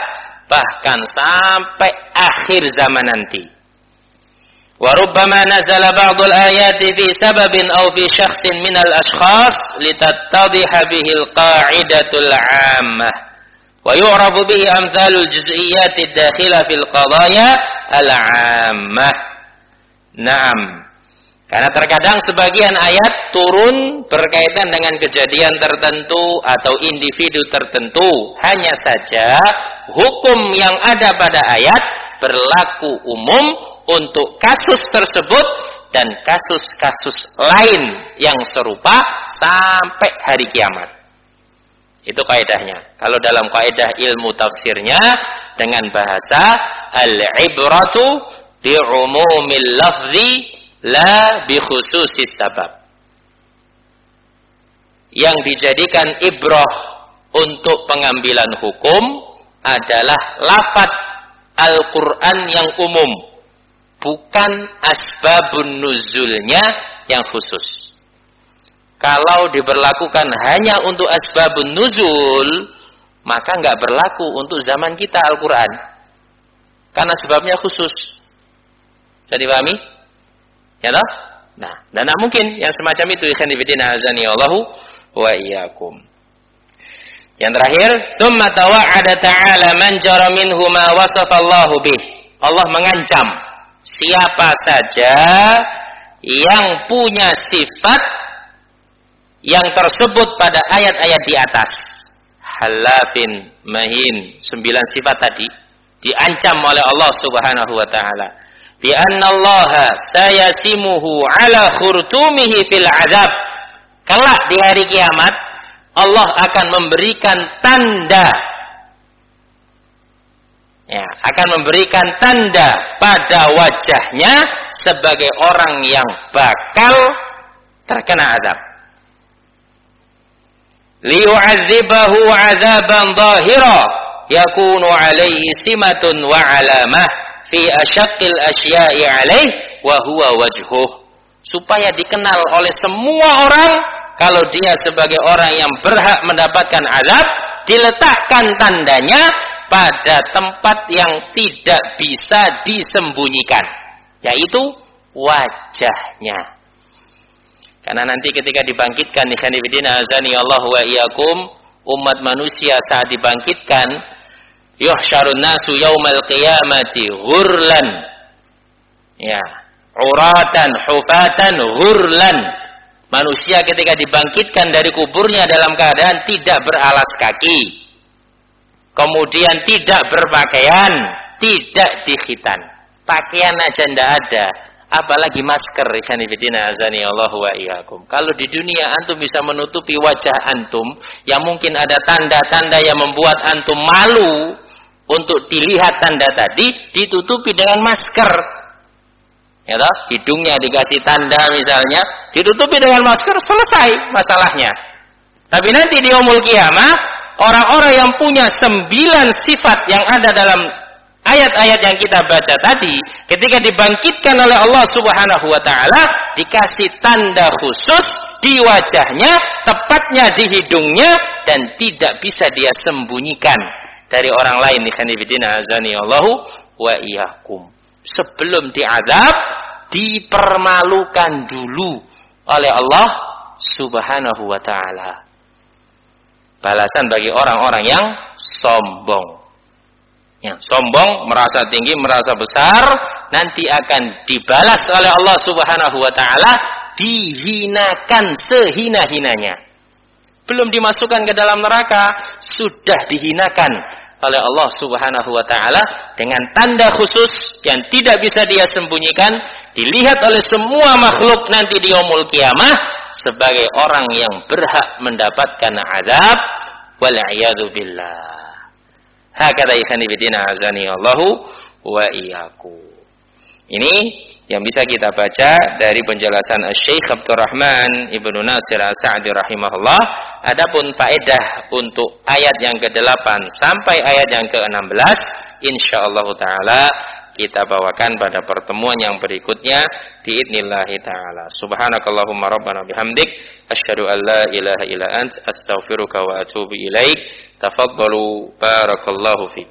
bahkan sampai akhir zaman nanti. Wa rubbama nazala ba'dul ayati fi sababin aw fi syakhsin min al ashkhas litattadhiha bihi al qa'idatul 'ammah. Wa yu'rafu bihi amthalul juz'iyyat ad-dakhila fil qadaya al 'ammah na'am karena terkadang sebagian ayat turun berkaitan dengan kejadian tertentu atau individu tertentu. Hanya saja hukum yang ada pada ayat berlaku umum untuk kasus tersebut dan kasus-kasus lain yang serupa sampai hari kiamat. Itu kaidahnya. Kalau dalam kaidah ilmu tafsirnya dengan bahasa al-ibratu bi umumil lafzi la bi khususis sabab. Yang dijadikan ibrah untuk pengambilan hukum adalah lafat Al-Quran yang umum. bukan asbabun nuzulnya yang khusus. Kalau diberlakukan hanya untuk asbabun nuzul, maka nggak berlaku untuk zaman kita Al-Quran. Karena sebabnya khusus. Jadi pahami? Ya toh? Nah, dan tidak mungkin yang semacam itu ikhwan fillah azani Allahu wa iyyakum. Yang terakhir, "Tsumma tawa'ada ta'ala man jara minhu ma wasafa Allahu bih." Allah mengancam siapa saja yang punya sifat yang tersebut pada ayat-ayat di atas. Halafin, mahin, sembilan sifat tadi diancam oleh Allah Subhanahu wa taala bi anna Allah sayasimuhu ala khurtumihi fil azab. Kelak di hari kiamat Allah akan memberikan tanda ya, akan memberikan tanda pada wajahnya sebagai orang yang bakal terkena azab. Liyu'adzibahu 'adzaban dhahira yakunu 'alaihi simatun wa 'alamah fi asyaqqil asya'i alaih wa huwa wajhuh. Supaya dikenal oleh semua orang kalau dia sebagai orang yang berhak mendapatkan azab diletakkan tandanya pada tempat yang tidak bisa disembunyikan yaitu wajahnya. Karena nanti ketika dibangkitkan ikhwan azani Allah wa iyyakum umat manusia saat dibangkitkan yuhsyarun nasu yaumal qiyamati ghurlan. Ya. Uratan hufatan ghurlan. Manusia ketika dibangkitkan dari kuburnya dalam keadaan tidak beralas kaki. Kemudian tidak berpakaian tidak dikhitan pakaian aja ndak ada. Apalagi masker azani Allah wa iyyakum. Kalau di dunia antum bisa menutupi wajah antum yang mungkin ada tanda-tanda yang membuat antum malu, untuk dilihat tanda tadi ditutupi dengan masker. Ya toh? Hidungnya dikasih tanda misalnya, ditutupi dengan masker selesai masalahnya. Tapi nanti di umul kiamah, orang-orang yang punya sembilan sifat yang ada dalam ayat-ayat yang kita baca tadi, ketika dibangkitkan oleh Allah Subhanahu wa taala, dikasih tanda khusus di wajahnya, tepatnya di hidungnya dan tidak bisa dia sembunyikan dari orang lain ikhwanifidina azani Allahu wa iyyakum. Sebelum diadab dipermalukan dulu oleh Allah Subhanahu wa taala. Balasan bagi orang-orang yang sombong. Yang sombong, merasa tinggi, merasa besar, nanti akan dibalas oleh Allah Subhanahu wa taala dihinakan sehina-hinanya. Belum dimasukkan ke dalam neraka, sudah dihinakan oleh Allah Subhanahu wa taala dengan tanda khusus yang tidak bisa dia sembunyikan dilihat oleh semua makhluk nanti di yaumul kiamah sebagai orang yang berhak mendapatkan azab wal billah. Hakada ikhani bidina azani wa. Ini yang bisa kita baca dari penjelasan Syekh Abdurrahman Ibnu Nasir As-Sa'di rahimahullah. Adapun faedah untuk ayat yang ke-8 sampai ayat yang ke-16 insyaallah taala kita bawakan pada pertemuan yang berikutnya biidnillahi taala. Subhanakallahumma rabbana bihamdik asyhadu an la ilaha illa ant astaghfiruka wa atubu ilaik. Tafaddalu barakallahu fikum.